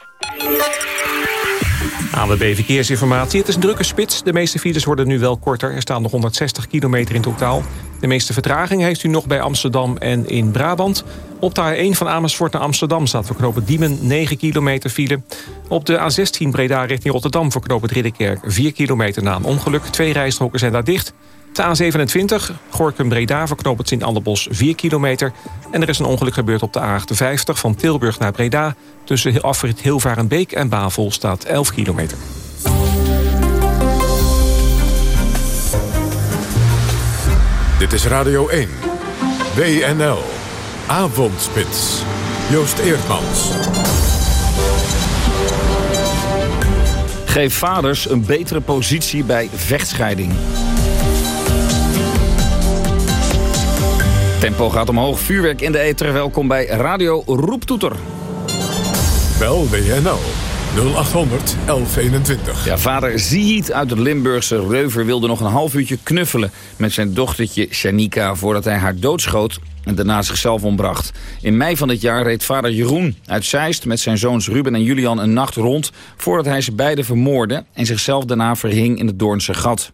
ANWB Verkeersinformatie. Het is een drukke spits. De meeste files worden nu wel korter. Er staan nog 160 kilometer in totaal. De meeste vertraging heeft u nog bij Amsterdam en in Brabant. Op de A1 van Amersfoort naar Amsterdam staat voor knopen Diemen 9 kilometer file. Op de A16 Breda richting Rotterdam voor knopen Ridderkerk 4 kilometer na een ongeluk. Twee rijstroken zijn daar dicht. De A27, Gorkum-Breda, verknoopt het Sint-Anderbos 4 kilometer. En er is een ongeluk gebeurd op de A58 van Tilburg naar Breda. Tussen afrit Hilvarenbeek en Bavel staat 11 kilometer. Dit is Radio 1. WNL. Avondspits. Joost Eerdmans. Geef vaders een betere positie bij vechtscheiding. Tempo gaat omhoog, vuurwerk in de ether. Welkom bij Radio Roeptoeter. Bel WNL 0800 1121. Ja, vader Ziet uit het Limburgse Reuver wilde nog een half uurtje knuffelen... met zijn dochtertje Shanika voordat hij haar doodschoot en daarna zichzelf ombracht. In mei van dit jaar reed vader Jeroen uit Zeist met zijn zoons Ruben en Julian een nacht rond... voordat hij ze beiden vermoordde en zichzelf daarna verhing in het Doornse gat.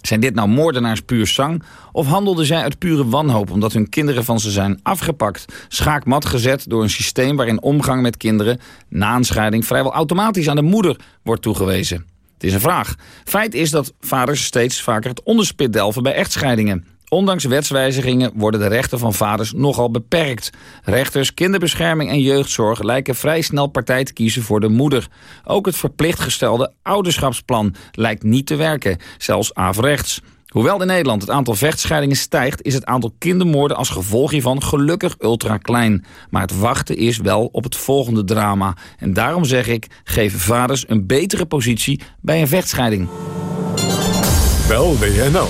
Zijn dit nou moordenaars puur sang? Of handelden zij uit pure wanhoop omdat hun kinderen van ze zijn afgepakt? Schaakmat gezet door een systeem waarin omgang met kinderen... na een scheiding vrijwel automatisch aan de moeder wordt toegewezen. Het is een vraag. Feit is dat vaders steeds vaker het onderspit delven bij echtscheidingen. Ondanks wetswijzigingen worden de rechten van vaders nogal beperkt. Rechters, kinderbescherming en jeugdzorg lijken vrij snel partij te kiezen voor de moeder. Ook het verplicht gestelde ouderschapsplan lijkt niet te werken, zelfs averechts. Hoewel in Nederland het aantal vechtscheidingen stijgt... is het aantal kindermoorden als gevolg hiervan gelukkig ultra klein. Maar het wachten is wel op het volgende drama. En daarom zeg ik, geef vaders een betere positie bij een vechtscheiding. Bel WNL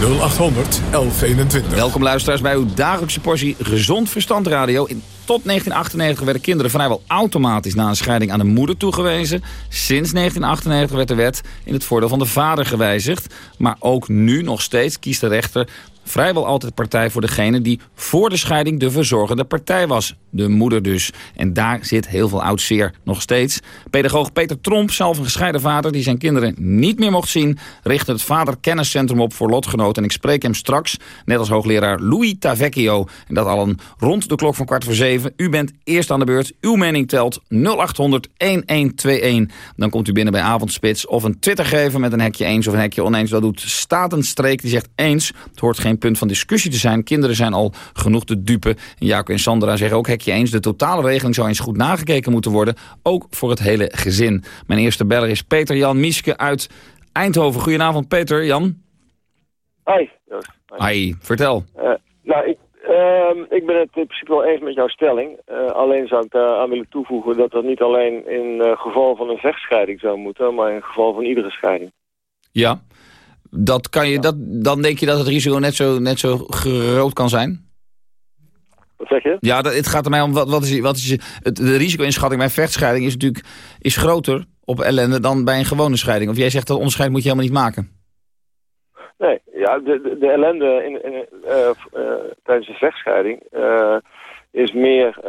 0800 1121. Welkom luisteraars bij uw dagelijkse portie Gezond Verstand Radio. In, tot 1998 werden kinderen vrijwel automatisch na een scheiding aan de moeder toegewezen. Sinds 1998 werd de wet in het voordeel van de vader gewijzigd. Maar ook nu nog steeds kiest de rechter vrijwel altijd partij voor degene die voor de scheiding de verzorgende partij was. De moeder dus. En daar zit heel veel oud zeer nog steeds. Pedagoog Peter Tromp, zelf een gescheiden vader die zijn kinderen niet meer mocht zien, richtte het Vaderkenniscentrum op voor lotgenoten. En ik spreek hem straks, net als hoogleraar Louis Tavecchio. En dat al een rond de klok van kwart voor zeven. U bent eerst aan de beurt. Uw mening telt 0800 1121. Dan komt u binnen bij Avondspits of een Twitter geven met een hekje eens of een hekje oneens. Dat doet Statenstreek, die zegt eens. Het hoort geen punt van discussie te zijn. Kinderen zijn al genoeg te dupe. En en Sandra zeggen ook hekje eens. De totale regeling zou eens goed nagekeken moeten worden. Ook voor het hele gezin. Mijn eerste beller is Peter Jan Mieske uit Eindhoven. Goedenavond Peter, Jan. Joost. Hi, vertel. Eh, nou, ik, ehm, ik ben het in principe wel eens met jouw stelling. Eh, alleen zou ik daar aan willen toevoegen dat dat niet alleen in eh, geval van een vechtscheiding zou moeten, maar in geval van iedere scheiding. Ja, dat kan je, dat, dan denk je dat het risico net zo, net zo groot kan zijn? Wat zeg je? Ja, dat, het gaat er mij om, wat, wat is, wat is het, de risico-inschatting bij vechtscheiding is natuurlijk is groter op ellende dan bij een gewone scheiding. Of jij zegt dat onderscheid moet je helemaal niet maken. Nee, ja, de, de, de ellende in, in, eh, eh, tijdens een vechtscheiding eh, is meer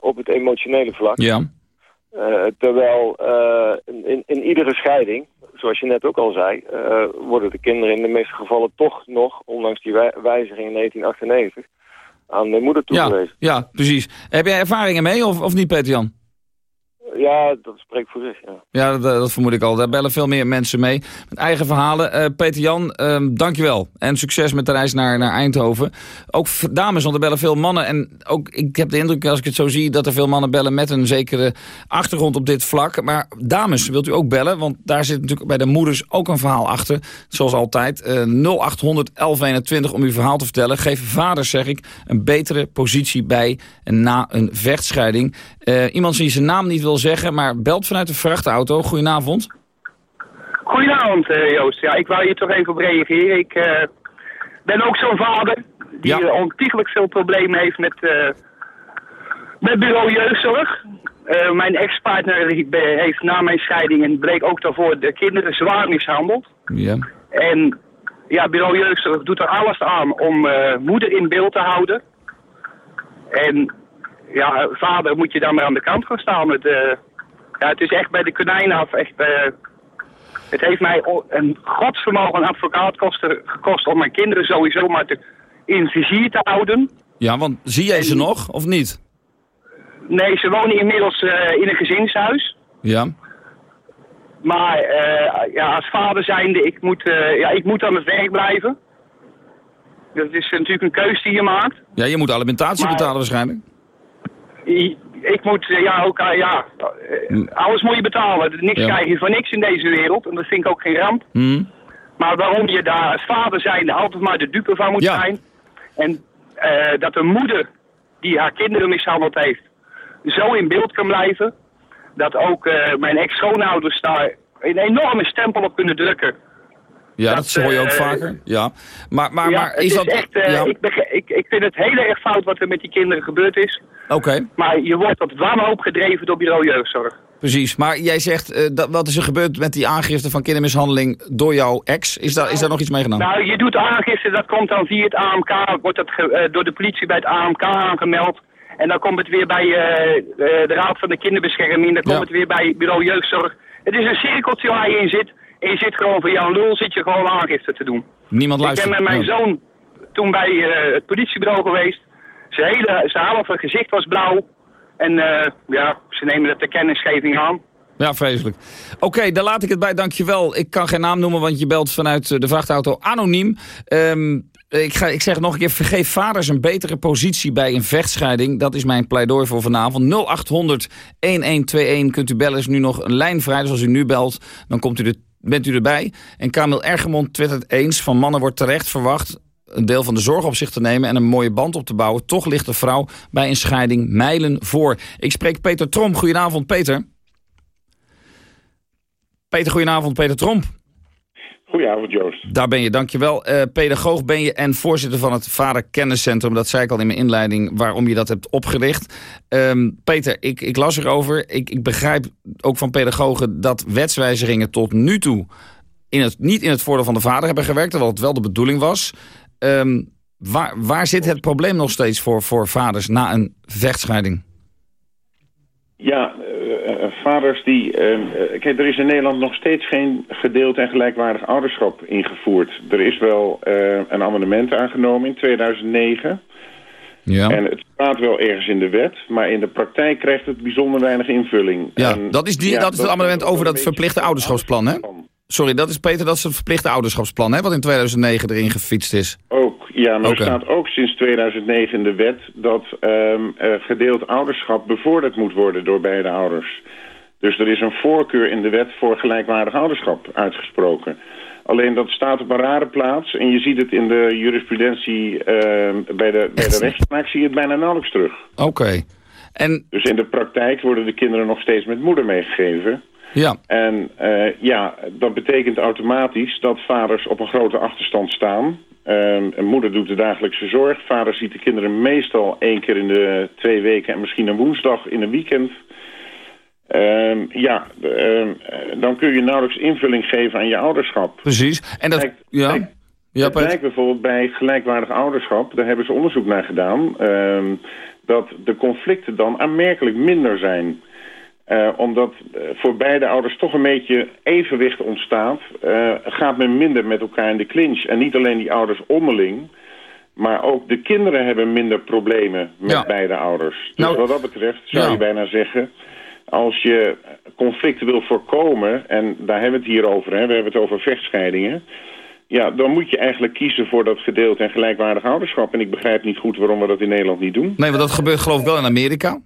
op het emotionele vlak. Ja. Terwijl in, in iedere scheiding, zoals je net ook al zei, eh, worden de kinderen in de meeste gevallen toch nog, ondanks die wij- wijziging in 1998, aan de moeder Ja, toegewezen. ja, precies. Heb jij ervaringen mee of, of niet, Peter-Jan? Ja. dat spreekt voor zich, ja. Ja, dat, dat vermoed ik al. Daar bellen veel meer mensen mee. Met eigen verhalen. Eh, Peter-Jan, ehm, dankjewel. En succes met de reis naar, naar Eindhoven. Ook dames, want er bellen veel mannen. En ook, ik heb de indruk, als ik het zo zie... dat er veel mannen bellen met een zekere achtergrond op dit vlak. Maar dames, wilt u ook bellen? Want daar zit natuurlijk bij de moeders ook een verhaal achter. Zoals altijd. Eh 0800 1121 om uw verhaal te vertellen. Geef vaders, zeg ik, een betere positie bij en na een vechtscheiding. Eh, iemand die zijn naam niet wil zeggen, maar belt vanuit de vrachtauto. Goedenavond. Goedenavond, eh, Joost. Ja, ik wou hier toch even op reageren. Ik eh, ben ook zo'n vader die ontiegelijk veel problemen heeft met, met bureau jeugdzorg. Mijn ex-partner heeft na mijn scheiding en bleek ook daarvoor de kinderen zwaar mishandeld. Ja. En ja, bureau jeugdzorg doet er alles aan om moeder in beeld te houden. En ja, vader moet je dan maar aan de kant gaan staan. Met, eh, ja, het is echt bij de konijnen af. Echt, eh, het heeft mij een godsvermogen aan advocaatkosten gekost om mijn kinderen sowieso maar te, in vizier te houden. Ja, want zie jij ze nog of niet? Nee, ze wonen inmiddels eh, in een gezinshuis. Ja. Maar ja, als vader zijnde, ik moet, ja, ik moet aan het werk blijven. Dat is natuurlijk een keuze die je maakt. Ja, je moet alimentatie Maar- betalen waarschijnlijk. Ik moet, eh, ja, ook, eh, ja, eh, alles moet je betalen. Niks Ja. krijg je voor niks in deze wereld. En dat vind ik ook geen ramp. Hm. Maar waarom je daar als vader zijnde altijd maar de dupe van moet zijn. En dat een moeder die haar kinderen mishandeld heeft, zo in beeld kan blijven. Dat ook mijn ex-schoonouders daar een enorme stempel op kunnen drukken. Ja, dat, hoor je ook eh, vaker. Ja. Maar, maar, ja, maar is dat... echt, eh, ja. ik, ik, ik vind het heel erg fout wat er met die kinderen gebeurd is. Oké, Maar je wordt tot wanhoop gedreven door bureau jeugdzorg. precies. Maar jij zegt, eh, dat, wat is er gebeurd met die aangifte van kindermishandeling door jouw ex? Is daar, is daar nog iets mee gedaan? Nou, je doet aangifte, dat komt dan via het AMK, wordt dat ge- door de politie bij het AMK aangemeld. En dan komt het weer bij de Raad van de Kinderbescherming, dan komt Ja. het weer bij bureau jeugdzorg. Het is een cirkeltje waar je in zit. En je zit gewoon voor jouw lul, zit je gewoon aangifte te doen. Niemand Ik ben luistert. met mijn Ja. zoon toen bij eh, het politiebureau geweest. Zijn hele, zijn halve gezicht was blauw. En eh, ja, ze nemen dat de kennisgeving aan. Ja, vreselijk. Oké, daar laat ik het bij. Dankjewel. Ik kan geen naam noemen, want je belt vanuit eh, de vrachtauto anoniem. Ehm, ik, ga, ik zeg nog een keer, vergeef vaders een betere positie bij een vechtscheiding. Dat is mijn pleidooi voor vanavond. 0800 1121 kunt u bellen. Is nu nog een lijn vrij, dus als u nu belt, dan komt u er, bent u erbij. En Kamil Ergemond twittert eens, van mannen wordt terecht verwacht een deel van de zorg op zich te nemen en een mooie band op te bouwen. Toch ligt de vrouw bij een scheiding mijlen voor. Ik spreek Peter Trom. Goedenavond, Peter. Peter, goedenavond, Peter Tromp. Goedenavond, Joost. Daar ben je, dankjewel. Eh pedagoog ben je en voorzitter van het Vaderkenniscentrum. Dat zei ik al in mijn inleiding waarom je dat hebt opgericht. Ehm, Peter, ik, ik las erover. Ik, ik begrijp ook van pedagogen dat wetswijzigingen tot nu toe... In het, niet in het voordeel van de vader hebben gewerkt, terwijl het wel de bedoeling was. Ehm, waar, waar zit het probleem nog steeds voor, voor vaders na een vechtscheiding? Ja, eh, eh, vaders die... eh, kijk, er is in Nederland nog steeds geen gedeeld en gelijkwaardig ouderschap ingevoerd. Er is wel een amendement aangenomen in 2009. Ja. En het staat wel ergens in de wet, maar in de praktijk krijgt het bijzonder weinig invulling. Ja, En, dat is, die, ja, dat is het amendement over dat verplichte ouderschapsplan, hè? Sorry, dat is Peter, dat is het verplichte ouderschapsplan, hè? Wat in 2009 erin gefietst is. Ook, ja, maar er staat ook sinds 2009 in de wet dat ehm, eh, gedeeld ouderschap bevorderd moet worden door beide ouders. Dus er is een voorkeur in de wet voor gelijkwaardig ouderschap uitgesproken. Alleen dat staat op een rare plaats en je ziet het in de jurisprudentie ehm, bij de, bij de rechtspraak zie je het bijna nauwelijks terug. Oké. En... Dus in de praktijk worden de kinderen nog steeds met moeder meegegeven. Ja. En eh, ja, dat betekent automatisch dat vaders op een grote achterstand staan. Ehm, een moeder doet de dagelijkse zorg. Vader ziet de kinderen meestal één keer in de twee weken en misschien een woensdag in een weekend. Ehm, ja, ehm, eh, dan kun je nauwelijks invulling geven aan je ouderschap. Precies. En dat... ja. Ja, Het blijkt bijvoorbeeld bij gelijkwaardig ouderschap, daar hebben ze onderzoek naar gedaan, ehm, dat de conflicten dan aanmerkelijk minder zijn. Eh, omdat eh, voor beide ouders toch een beetje evenwicht ontstaat, eh, gaat men minder met elkaar in de clinch. En niet alleen die ouders onderling, maar ook de kinderen hebben minder problemen met Ja. beide ouders. Dus Nou, wat dat betreft zou ja. je bijna zeggen, als je conflicten wil voorkomen, en daar hebben we het hier over, hè, we hebben het over vechtscheidingen... Ja, dan moet je eigenlijk kiezen voor dat gedeeld en gelijkwaardig ouderschap. En ik begrijp niet goed waarom we dat in Nederland niet doen. Nee, want dat gebeurt geloof ik wel in Amerika.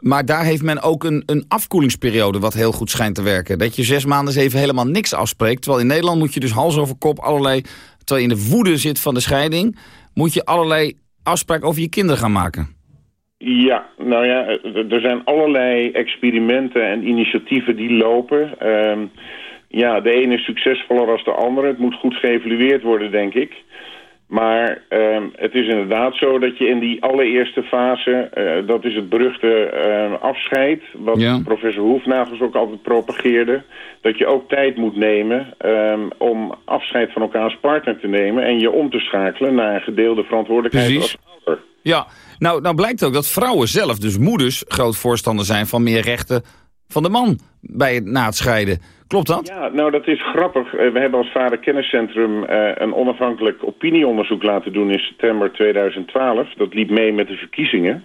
Maar daar heeft men ook een, een afkoelingsperiode wat heel goed schijnt te werken. Dat je zes maanden even helemaal niks afspreekt. Terwijl in Nederland moet je dus hals over kop allerlei... Terwijl je in de woede zit van de scheiding... moet je allerlei afspraken over je kinderen gaan maken. Ja, nou ja, er er zijn allerlei experimenten en initiatieven die lopen. Ehm, ja, de ene is succesvoller dan de andere. Het moet goed geëvalueerd worden, denk ik. Maar ehm, het is inderdaad zo dat je in die allereerste fase, eh, dat is het beruchte eh, afscheid, wat Ja. professor Hoefnagels ook altijd propageerde, dat je ook tijd moet nemen ehm, om afscheid van elkaar als partner te nemen en je om te schakelen naar een gedeelde verantwoordelijkheid Precies. als ouder. Ja, nou, nou blijkt ook dat vrouwen zelf, dus moeders, groot voorstander zijn van meer rechten van de man bij het, na het scheiden. Klopt dat? Ja, nou dat is grappig. Eh, we hebben als Vader Kenniscentrum eh, een onafhankelijk opinieonderzoek laten doen in september 2012. Dat liep mee met de verkiezingen.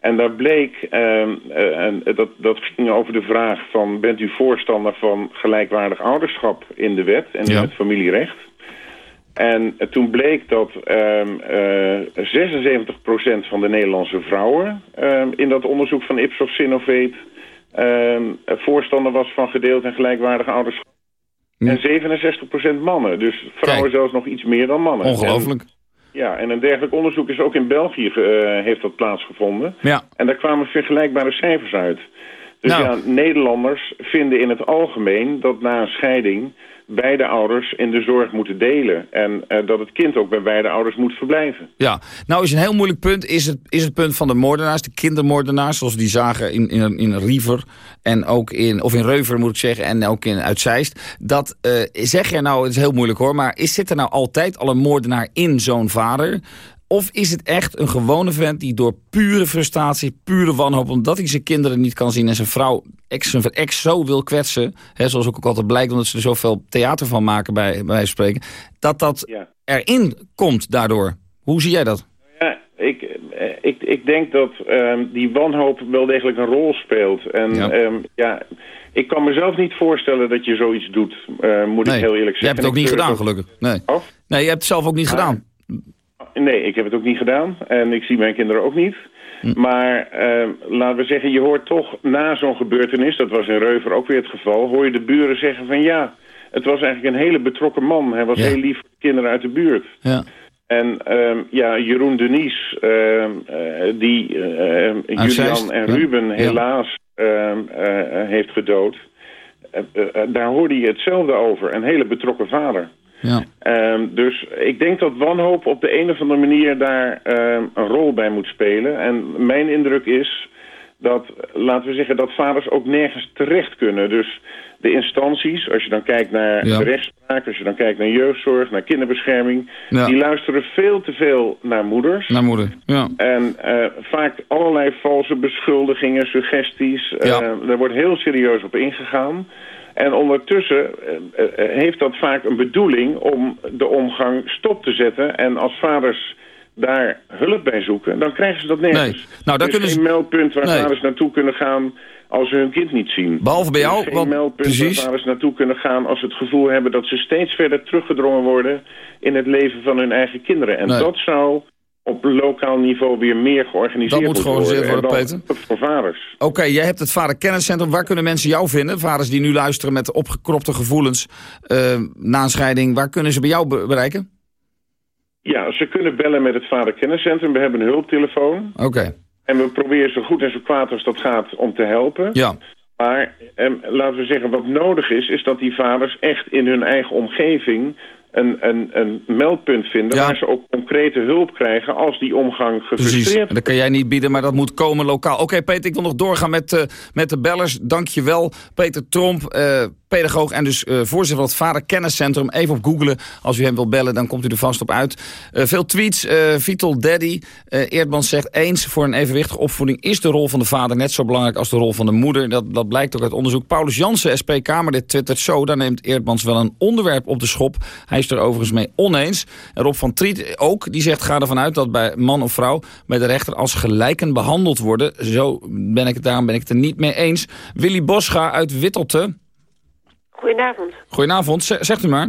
En daar bleek, ehm, eh, dat, dat ging over de vraag van... bent u voorstander van gelijkwaardig ouderschap in de wet en in het familierecht? En toen bleek dat ehm, eh 76% van de Nederlandse vrouwen... ehm, in dat onderzoek van Ipsos Synovate... ehm, voorstander was van gedeeld en gelijkwaardig ouderschap. En 67% mannen. Dus vrouwen zelfs nog iets meer dan mannen. Ongelooflijk. En- ja, en een dergelijk onderzoek is ook in België eh, heeft dat plaatsgevonden. Ja. En daar kwamen vergelijkbare cijfers uit. Dus Nou. ja, Nederlanders vinden in het algemeen dat na een scheiding beide ouders in de zorg moeten delen. En eh, dat het kind ook bij beide ouders moet verblijven. Ja, nou is een heel moeilijk punt, is het, is het punt van de moordenaars, de kindermoordenaars, zoals die zagen in, in, in Riever en ook in, of in Reuver moet ik zeggen, en ook in uit Zeist. Dat eh, zeg je nou, het is heel moeilijk hoor, maar is, zit er nou altijd al een moordenaar in zo'n vader? Of is het echt een gewone vent die door pure frustratie, pure wanhoop... omdat hij zijn kinderen niet kan zien en zijn vrouw, ex, zijn ex zo wil kwetsen... Hè, zoals ook altijd blijkt, omdat ze er zoveel theater van maken bij, bij spreken... dat dat Ja. erin komt daardoor. Hoe zie jij dat? Ja, ik, eh, ik, ik denk dat ehm, die wanhoop wel degelijk een rol speelt. En Ja. ja, ja ik kan mezelf niet voorstellen dat je zoiets doet, eh, moet ik heel eerlijk zeggen. Jij hebt het ook niet keur gedaan, gelukkig. Nee. Oh? nee, je hebt het zelf ook niet gedaan. Nee, ik heb het ook niet gedaan. En ik zie mijn kinderen ook niet. Hm. Maar eh, laten we zeggen, je hoort toch na zo'n gebeurtenis... dat was in Reuver ook weer het geval... hoor je de buren zeggen van ja... het was eigenlijk een hele betrokken man. Hij was Ja. heel lief voor de kinderen uit de buurt. Ja. En ehm, ja, Jeroen Denies, ehm, eh, die ehm, Julian en. Ruben Ja. helaas ehm, eh, heeft gedood... eh, daar hoorde je hetzelfde over. Een hele betrokken vader. Ja. Ehm, dus ik denk dat wanhoop op de een of andere manier daar ehm, een rol bij moet spelen. En mijn indruk is dat, laten we zeggen, dat vaders ook nergens terecht kunnen. Dus de instanties, als je dan kijkt naar Ja. de rechtspraak, als je dan kijkt naar jeugdzorg, naar kinderbescherming, Ja. die luisteren veel te veel naar moeders. Naar moeder, ja. En eh, vaak allerlei valse beschuldigingen, suggesties. eh, Ja. daar wordt heel serieus op ingegaan. En ondertussen eh, eh, heeft dat vaak een bedoeling om de omgang stop te zetten. En als vaders daar hulp bij zoeken, dan krijgen ze dat nergens. Nee. Nou, daar is kunnen ze- geen meldpunt waar Nee. vaders naartoe kunnen gaan als ze hun kind niet zien. Behalve bij is jou, geen want- meldpunt precies. waar vaders naartoe kunnen gaan als ze het gevoel hebben dat ze steeds verder teruggedrongen worden in het leven van hun eigen kinderen. En Nee. dat zou op lokaal niveau weer meer georganiseerd Dat moet georganiseerd worden. worden, En dan Voor vaders. Oké, jij hebt het Vaderkenniscentrum. Waar kunnen mensen jou vinden? Vaders die nu luisteren met opgekropte gevoelens eh, na een scheiding. Waar kunnen ze bij jou be- bereiken? Ja, ze kunnen bellen met het Vaderkenniscentrum. We hebben een hulptelefoon. Oké, En we proberen zo goed en zo kwaad als dat gaat om te helpen. ja. Maar eh, laten we zeggen, wat nodig is, is dat die vaders echt in hun eigen omgeving een, een, een meldpunt vinden... Ja. waar ze ook concrete hulp krijgen als die omgang Precies. gefrustreerd En dat kan jij niet bieden, maar dat moet komen lokaal. Oké, Peter, ik wil nog doorgaan met, eh, met de bellers. Dank je wel. Peter Tromp, eh, pedagoog en dus eh, voorzitter van het Vaderkenniscentrum. Even op googlen. Als u hem wil bellen, dan komt u er vast op uit. Eh, veel tweets. eh Vital Daddy. Eerdmans zegt eens, voor een evenwichtige opvoeding is de rol van de vader net zo belangrijk als de rol van de moeder. Dat, dat blijkt ook uit onderzoek. Paulus Jansen, SP-Kamerlid, twittert zo. Daar neemt Eerdmans wel een onderwerp op de schop. Hij is er overigens mee oneens. En Rob van Triet ook, die zegt, ga ervan uit dat bij man of vrouw bij de rechter als gelijken behandeld worden. Zo ben ik het, daarom ben ik het er niet mee eens. Willy Boscha uit Wittelte. Goedenavond. Goedenavond, Z- zegt u maar.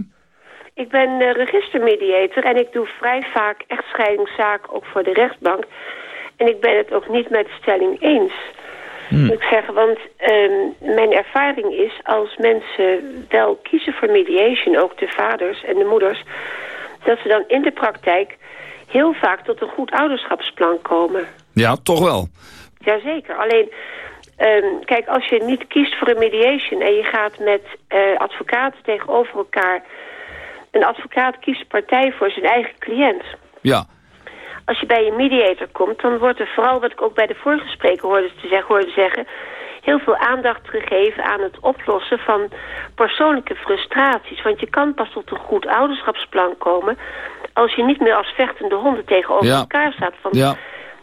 Ik ben eh, registermediator en ik doe vrij vaak echtscheidingszaken ook voor de rechtbank. En ik ben het ook niet met de stelling eens. Moet ik zeggen, want ehm, mijn ervaring is als mensen wel kiezen voor mediation, ook de vaders en de moeders, dat ze dan in de praktijk heel vaak tot een goed ouderschapsplan komen. Ja, toch wel. Jazeker. Alleen, ehm, kijk, als je niet kiest voor een mediation en je gaat met eh, advocaten tegenover elkaar... Een advocaat kiest partij voor zijn eigen cliënt. Ja. Als je bij een mediator komt, dan wordt er vooral, wat ik ook bij de vorige spreker hoorde, te zeggen, hoorde zeggen... heel veel aandacht gegeven aan het oplossen van persoonlijke frustraties. Want je kan pas tot een goed ouderschapsplan komen... als je niet meer als vechtende honden tegenover Ja. elkaar staat. Van, Ja.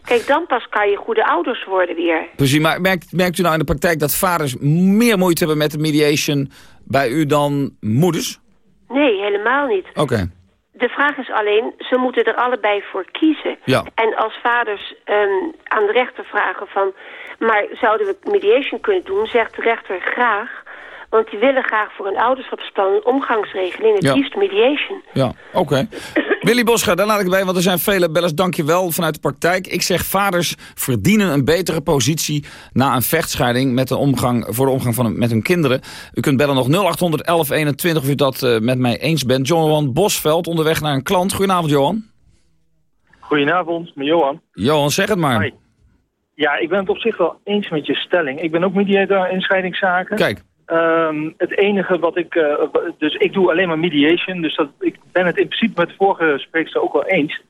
Kijk, dan pas kan je goede ouders worden weer. Precies, maar merkt, merkt u nou in de praktijk dat vaders meer moeite hebben met de mediation bij u dan moeders? Nee, helemaal niet. Oké. de vraag is alleen, ze moeten er allebei voor kiezen. Ja. En als vaders ehm, aan de rechter vragen van... maar zouden we mediation kunnen doen, zegt de rechter graag... want die willen graag voor een ouderschapsplan een omgangsregeling... het Ja. liefst mediation. Ja, oké. Willy Boscha, daar laat ik bij, want er zijn vele bellers. Dank je wel vanuit de praktijk. Ik zeg, vaders verdienen een betere positie na een vechtscheiding met de omgang, voor de omgang van, met hun kinderen. U kunt bellen nog 0800 1121 of u dat eh, met mij eens bent. Johan Bosveld, onderweg naar een klant. Goedenavond, Johan. Goedenavond, met Johan. Johan, zeg het maar. Hi. Ja, ik ben het op zich wel eens met je stelling. Ik ben ook mediator in scheidingszaken. Kijk. Ehm, het enige wat ik... eh, dus ik doe alleen maar mediation. Dus dat, ik ben het in principe met de vorige spreekster ook wel eens.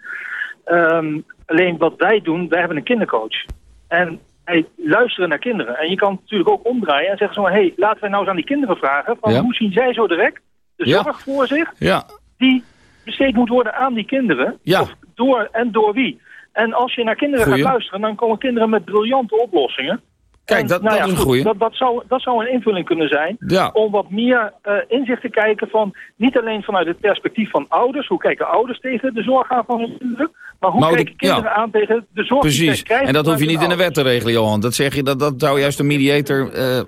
Ehm, alleen wat wij doen, wij hebben een kindercoach. En wij luisteren naar kinderen. En je kan natuurlijk ook omdraaien en zeggen zo... hé, hey, laten we nou eens aan die kinderen vragen... van Ja. hoe zien zij zo direct de Ja. zorg voor zich... Ja. die besteed moet worden aan die kinderen. Of door en door wie. En als je naar kinderen Goeie. gaat luisteren, dan komen kinderen met briljante oplossingen. Kijk, En, nou dat ja, is een goed, goeie. Dat, dat, zou, dat zou een invulling kunnen zijn. Ja. Om wat meer eh, inzicht te kijken van, niet alleen vanuit het perspectief van ouders. Hoe kijken ouders tegen de zorg aan van hun kinderen? Maar hoe de- kijken kinderen ja. aan tegen de zorg die Precies. En dat hoef je niet in de wet te regelen, Johan. Dat zeg je, dat, dat zou juist een mediator eh,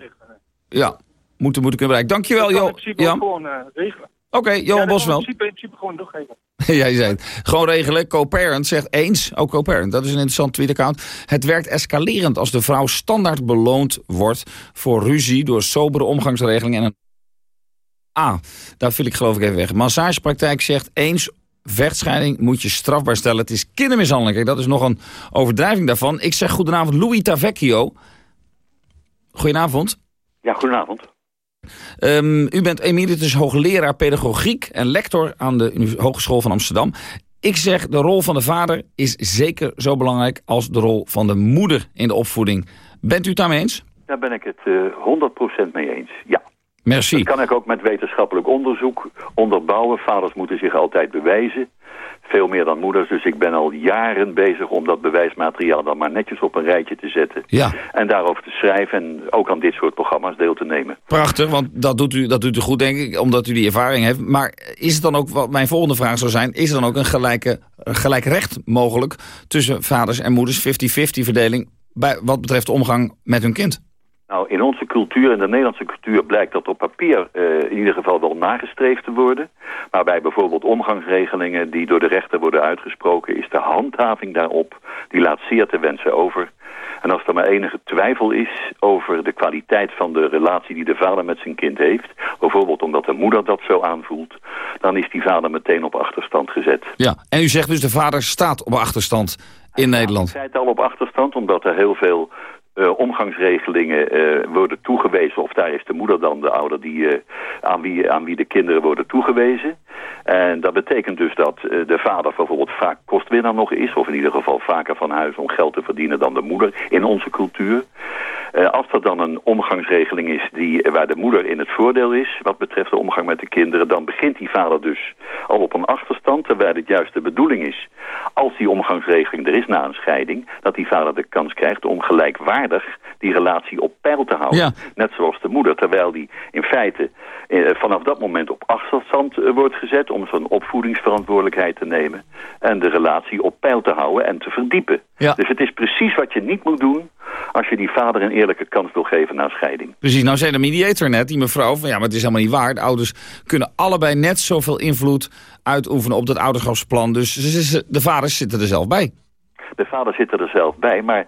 ja, moeten, moeten kunnen bereiken. Dankjewel, Dat kan in Johan. principe gewoon eh, regelen. Oké, Ja, Johan. In principe, in principe gewoon doorgeven. Jij zei het. Gewoon regelen. Co-parent zegt eens. Ook co-parent. Dat is een interessant tweetaccount. Het werkt escalerend als de vrouw standaard beloond wordt... voor ruzie door sobere omgangsregelingen en een... Ah, daar viel ik geloof ik even weg. Massagepraktijk zegt eens... Vechtscheiding moet je strafbaar stellen. Het is kindermishandeling. Kijk, dat is nog een overdrijving daarvan. Ik zeg goedenavond, Louis Tavecchio. Goedenavond. Ja, goedenavond. Ehm, u bent emeritus hoogleraar pedagogiek en lector aan de Hogeschool van Amsterdam. Ik zeg, de rol van de vader is zeker zo belangrijk als de rol van de moeder in de opvoeding. Bent u het daarmee eens? Daar ben ik het eh 100% mee eens. Ja. Merci. Dat kan ik ook met wetenschappelijk onderzoek onderbouwen. Vaders moeten zich altijd bewijzen. Veel meer dan moeders. Dus ik ben al jaren bezig om dat bewijsmateriaal dan maar netjes op een rijtje te zetten. Ja. En daarover te schrijven en ook aan dit soort programma's deel te nemen. Prachtig, want dat doet, u, dat doet u goed, denk ik, omdat u die ervaring heeft. Maar is het dan ook, wat mijn volgende vraag zou zijn... is er dan ook een gelijke, gelijk recht mogelijk tussen vaders en moeders... 50-50 verdeling bij, wat betreft de omgang met hun kind? Nou, in onze cultuur, in de Nederlandse cultuur, blijkt dat op papier eh, in ieder geval wel nagestreefd te worden. Maar bij bijvoorbeeld omgangsregelingen die door de rechter worden uitgesproken, is de handhaving daarop, die laat zeer te wensen over. En als er maar enige twijfel is over de kwaliteit van de relatie die de vader met zijn kind heeft, bijvoorbeeld omdat de moeder dat zo aanvoelt, dan is die vader meteen op achterstand gezet. Ja, en u zegt dus de vader staat op achterstand in Nederland. Zei het al op achterstand, omdat er heel veel eh, omgangsregelingen eh, worden toegewezen. Of daar is de moeder dan de ouder die, eh, aan, wie, aan wie de kinderen worden toegewezen. En dat betekent dus dat de vader bijvoorbeeld vaak kostwinnaar nog is. Of in ieder geval vaker van huis om geld te verdienen dan de moeder in onze cultuur. Eh, als er dan een omgangsregeling is die, eh, waar de moeder in het voordeel is... wat betreft de omgang met de kinderen... dan begint die vader dus al op een achterstand... terwijl het juist de bedoeling is... als die omgangsregeling er is na een scheiding... dat die vader de kans krijgt om gelijkwaardig die relatie op peil te houden. Ja. Net zoals de moeder, terwijl die in feite eh, vanaf dat moment op achterstand eh, wordt gezet... om zijn opvoedingsverantwoordelijkheid te nemen... en de relatie op peil te houden en te verdiepen. Ja. Dus het is precies wat je niet moet doen... als je die vader een eerlijke kans wil geven na scheiding. Precies, nou zei de mediator net, die mevrouw, van ja, maar het is helemaal niet waar. De ouders kunnen allebei net zoveel invloed uitoefenen op dat ouderschapsplan. Dus de vaders zitten er zelf bij. De vader zit er zelf bij, maar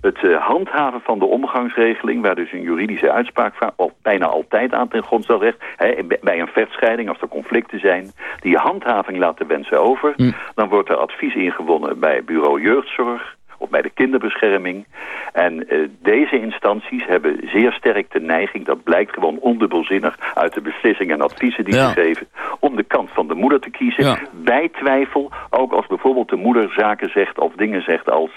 het eh, handhaven van de omgangsregeling... waar dus een juridische uitspraak of bijna altijd aan ten grondslag hè, bij- een vechtscheiding, als er conflicten zijn... die handhaving laat de wensen over... dan wordt er advies ingewonnen bij bureau jeugdzorg of bij de kinderbescherming. En eh, deze instanties hebben zeer sterk de neiging... dat blijkt gewoon ondubbelzinnig uit de beslissingen en adviezen die Ja. ze geven... om de kant van de moeder te kiezen. Bij twijfel, ook als bijvoorbeeld de moeder zaken zegt of dingen zegt als...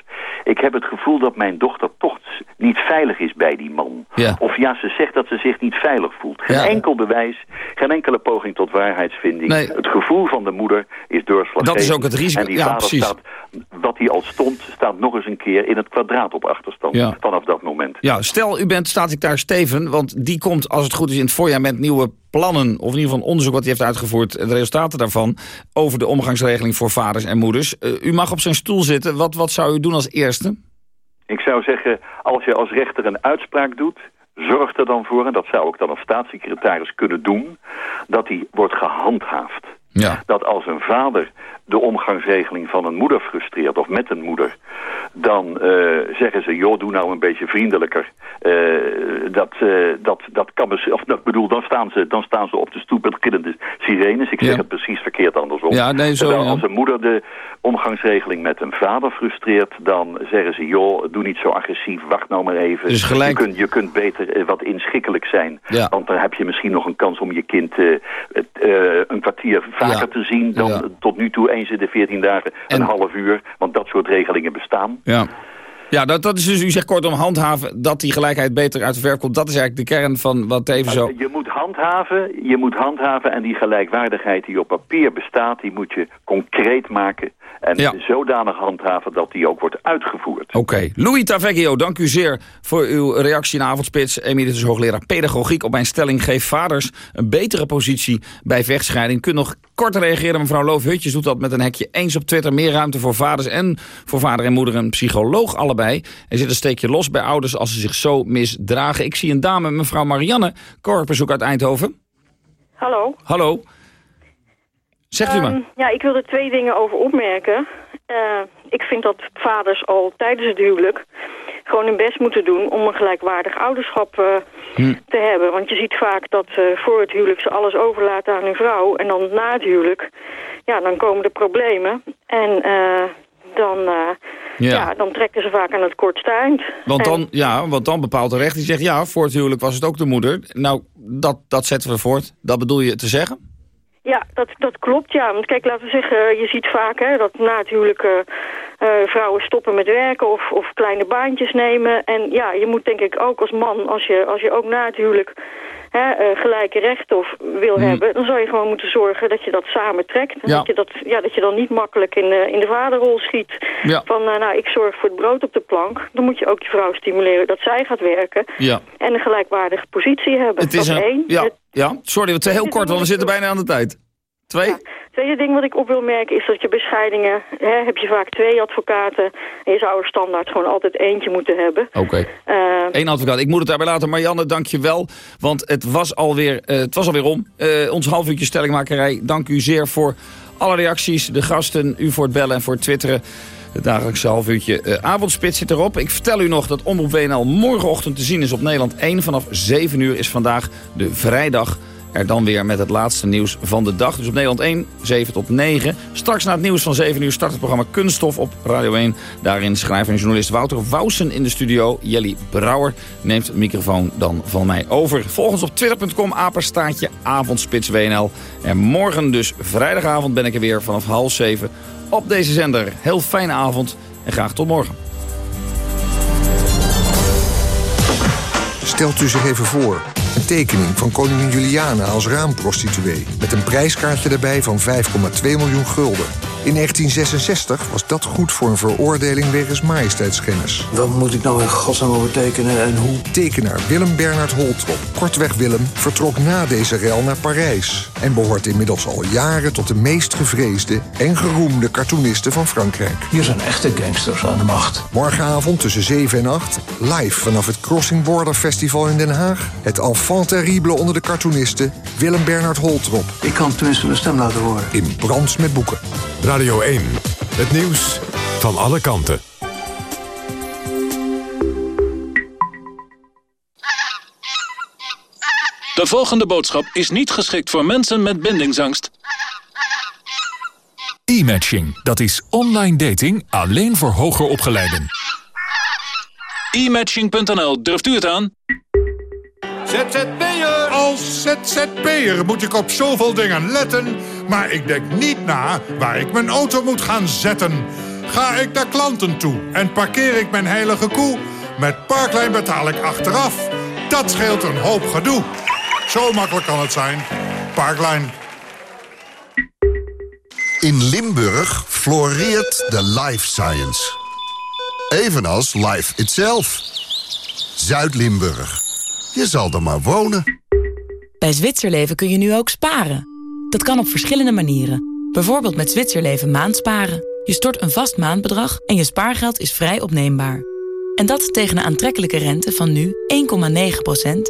ik heb het gevoel dat mijn dochter toch niet veilig is bij die man. Ja. Of ja, ze zegt dat ze zich niet veilig voelt. Geen enkel bewijs, geen enkele poging tot waarheidsvinding. Nee. Het gevoel van de moeder is doorslaggevend. Dat is ook het risico. En die Ja, vader precies. staat wat hij al stond, staat nog eens een keer in het kwadraat op achterstand Ja. vanaf dat moment. Ja, stel u bent staatssecretaris Steven, want die komt als het goed is in het voorjaar met nieuwe plannen, of in ieder geval onderzoek wat hij heeft uitgevoerd, de resultaten daarvan, over de omgangsregeling voor vaders en moeders. Eh, u mag op zijn stoel zitten. Wat, wat zou u doen als eerste? Ik zou zeggen, als je als rechter een uitspraak doet, zorg er dan voor, en dat zou ook dan een staatssecretaris kunnen doen, dat die wordt gehandhaafd. Ja. Dat als een vader de omgangsregeling van een moeder frustreert, of met een moeder, dan eh, zeggen ze, joh, doe nou een beetje vriendelijker. Eh, dat, eh, dat, dat kan, of dat bedoel, dan staan, ze, dan staan ze op de stoep met gillende sirenes. Ik zeg Ja. het precies verkeerd andersom. Ja, nee, zo, Terwijl als een moeder de omgangsregeling met een vader frustreert, dan zeggen ze, joh, doe niet zo agressief, wacht nou maar even. Dus gelijk- Je kunt, je kunt beter wat inschikkelijk zijn, Ja. want dan heb je misschien nog een kans om je kind een kwartier vaker Ja. te zien dan Ja. tot nu toe eens in de 14 dagen een half uur, want dat soort regelingen bestaan. Ja. Ja, dat, dat is dus, u zegt kortom handhaven dat die gelijkheid beter uit de verf komt. Dat is eigenlijk de kern van wat even zo... Je moet handhaven, je moet handhaven en die gelijkwaardigheid die op papier bestaat, die moet je concreet maken en Ja. zodanig handhaven dat die ook wordt uitgevoerd. Oké. Louis Tavecchio, dank u zeer voor uw reactie in Avondspits. Emeritus hoogleraar pedagogiek op mijn stelling... geeft vaders een betere positie bij vechtscheiding. Kunt nog kort reageren. Mevrouw Loof Hutjes doet dat met een hekje eens op Twitter. Meer ruimte voor vaders en voor vader en moeder een psycholoog allebei. Er zit een steekje los bij ouders als ze zich zo misdragen. Ik zie een dame, mevrouw Marianne, korpsbezoek uit Eindhoven. Hallo. Hallo. Zegt u maar. Ehm, ja, ik wil er twee dingen over opmerken. Eh, ik vind dat vaders al tijdens het huwelijk gewoon hun best moeten doen om een gelijkwaardig ouderschap eh, Hm. te hebben. Want je ziet vaak dat eh, voor het huwelijk ze alles overlaten aan hun vrouw. En dan na het huwelijk, ja, dan komen de problemen. En dan, Ja. ja. dan trekken ze vaak aan het kortste eind. Want En- dan, ja, want dan bepaalt de rechter, die zegt ja, voor het huwelijk was het ook de moeder. Nou, dat, dat zetten we voort. Dat bedoel je te zeggen? Ja, dat, dat klopt, ja. Want kijk, laten we zeggen, je ziet vaak hè, dat na het huwelijk eh, vrouwen stoppen met werken of, of kleine baantjes nemen. En ja, je moet denk ik ook als man, als je, als je ook na het huwelijk hè, eh, gelijke rechten of wil Hmm. hebben, dan zou je gewoon moeten zorgen dat je dat samen trekt. En Ja. dat, je dat, ja, dat je dan niet makkelijk in de, in de vaderrol schiet. Ja. Van, eh, nou, ik zorg voor het brood op de plank. Dan moet je ook je vrouw stimuleren dat zij gaat werken. Ja. En een gelijkwaardige positie hebben. Het is dat een, één. ja, ja, sorry, het is heel kort, want we zitten bijna aan de tijd. Twee? Tweede ding wat ik op wil merken is dat je bij scheidingen... Hè, heb je vaak twee advocaten. En je zou er standaard gewoon altijd eentje moeten hebben. Oké. Eh, Eén advocaat. Ik moet het daarbij laten. Marianne, dank je wel. Want het was alweer, eh het was alweer om. Eh ons half uurtje stellingmakerij. Dank u zeer voor alle reacties. De gasten, u voor het bellen en voor het twitteren. Het dagelijkse half uurtje avondspits zit erop. Ik vertel u nog dat Omroep WNL morgenochtend te zien is op Nederland 1. Vanaf 7 uur is vandaag de vrijdag. Er dan weer met het laatste nieuws van de dag. Dus op Nederland 1, 7 tot 9. Straks na het nieuws van 7 uur start het programma Kunststof op Radio 1. Daarin schrijver en journalist Wouter Wousen in de studio. Jelly Brouwer neemt de microfoon dan van mij over. Volg ons op twitter.com, apenstaatje, avondspits WNL. En morgen dus vrijdagavond ben ik er weer vanaf half 7 op deze zender. Heel fijne avond en graag tot morgen. Stelt u zich even voor. Een tekening van koningin Juliana als raamprostituee... met een prijskaartje erbij van 5,2 miljoen gulden. In 1966 was dat goed voor een veroordeling wegens majesteitsschennis. Wat moet ik nou in godsnaam over tekenen en hoe? Tekenaar Willem Bernard Holtrop, kortweg Willem, vertrok na deze rel naar Parijs... en behoort inmiddels al jaren tot de meest gevreesde en geroemde cartoonisten van Frankrijk. Hier zijn echte gangsters aan de macht. Morgenavond tussen 7 en 8, live vanaf het Crossing Border Festival in Den Haag... het enfant terrible onder de cartoonisten, Willem Bernard Holtrop. Ik kan tenminste mijn stem laten horen. In Brands met Boeken. Radio 1. Het nieuws van alle kanten. De volgende boodschap is niet geschikt voor mensen met bindingsangst. E-matching, dat is online dating alleen voor hoger opgeleiden. E-matching.nl, durft u het aan? ZZP'er! Als ZZP'er moet ik op zoveel dingen letten... maar ik denk niet na waar ik mijn auto moet gaan zetten. Ga ik naar klanten toe en parkeer ik mijn heilige koe... met Parklijn betaal ik achteraf. Dat scheelt een hoop gedoe. Zo makkelijk kan het zijn. Parklijn. In Limburg floreert de life science. Evenals life itself. Zuid-Limburg. Je zal er maar wonen. Bij Zwitserleven kun je nu ook sparen. Dat kan op verschillende manieren. Bijvoorbeeld met Zwitserleven maandsparen. Je stort een vast maandbedrag en je spaargeld is vrij opneembaar. En dat tegen een aantrekkelijke rente van nu 1,9%.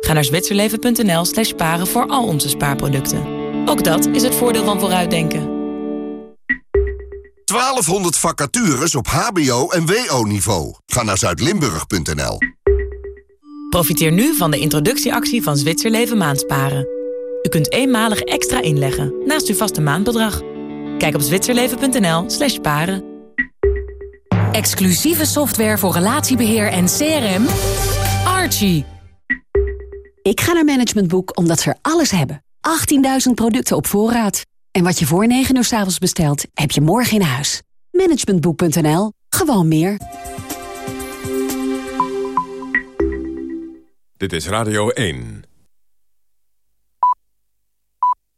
Ga naar zwitserleven.nl slash sparen voor al onze spaarproducten. Ook dat is het voordeel van vooruitdenken. 1200 vacatures op hbo- en wo-niveau. Ga naar zuidlimburg.nl. Profiteer nu van de introductieactie van Zwitserleven Maandsparen. U kunt eenmalig extra inleggen naast uw vaste maandbedrag. Kijk op zwitserleven.nl slash paren. Exclusieve software voor relatiebeheer en CRM. Archie. Ik ga naar Management Boek omdat ze er alles hebben. 18.000 producten op voorraad. En wat je voor 9 uur s avonds bestelt, heb je morgen in huis. Managementboek.nl. Gewoon meer. Dit is Radio 1.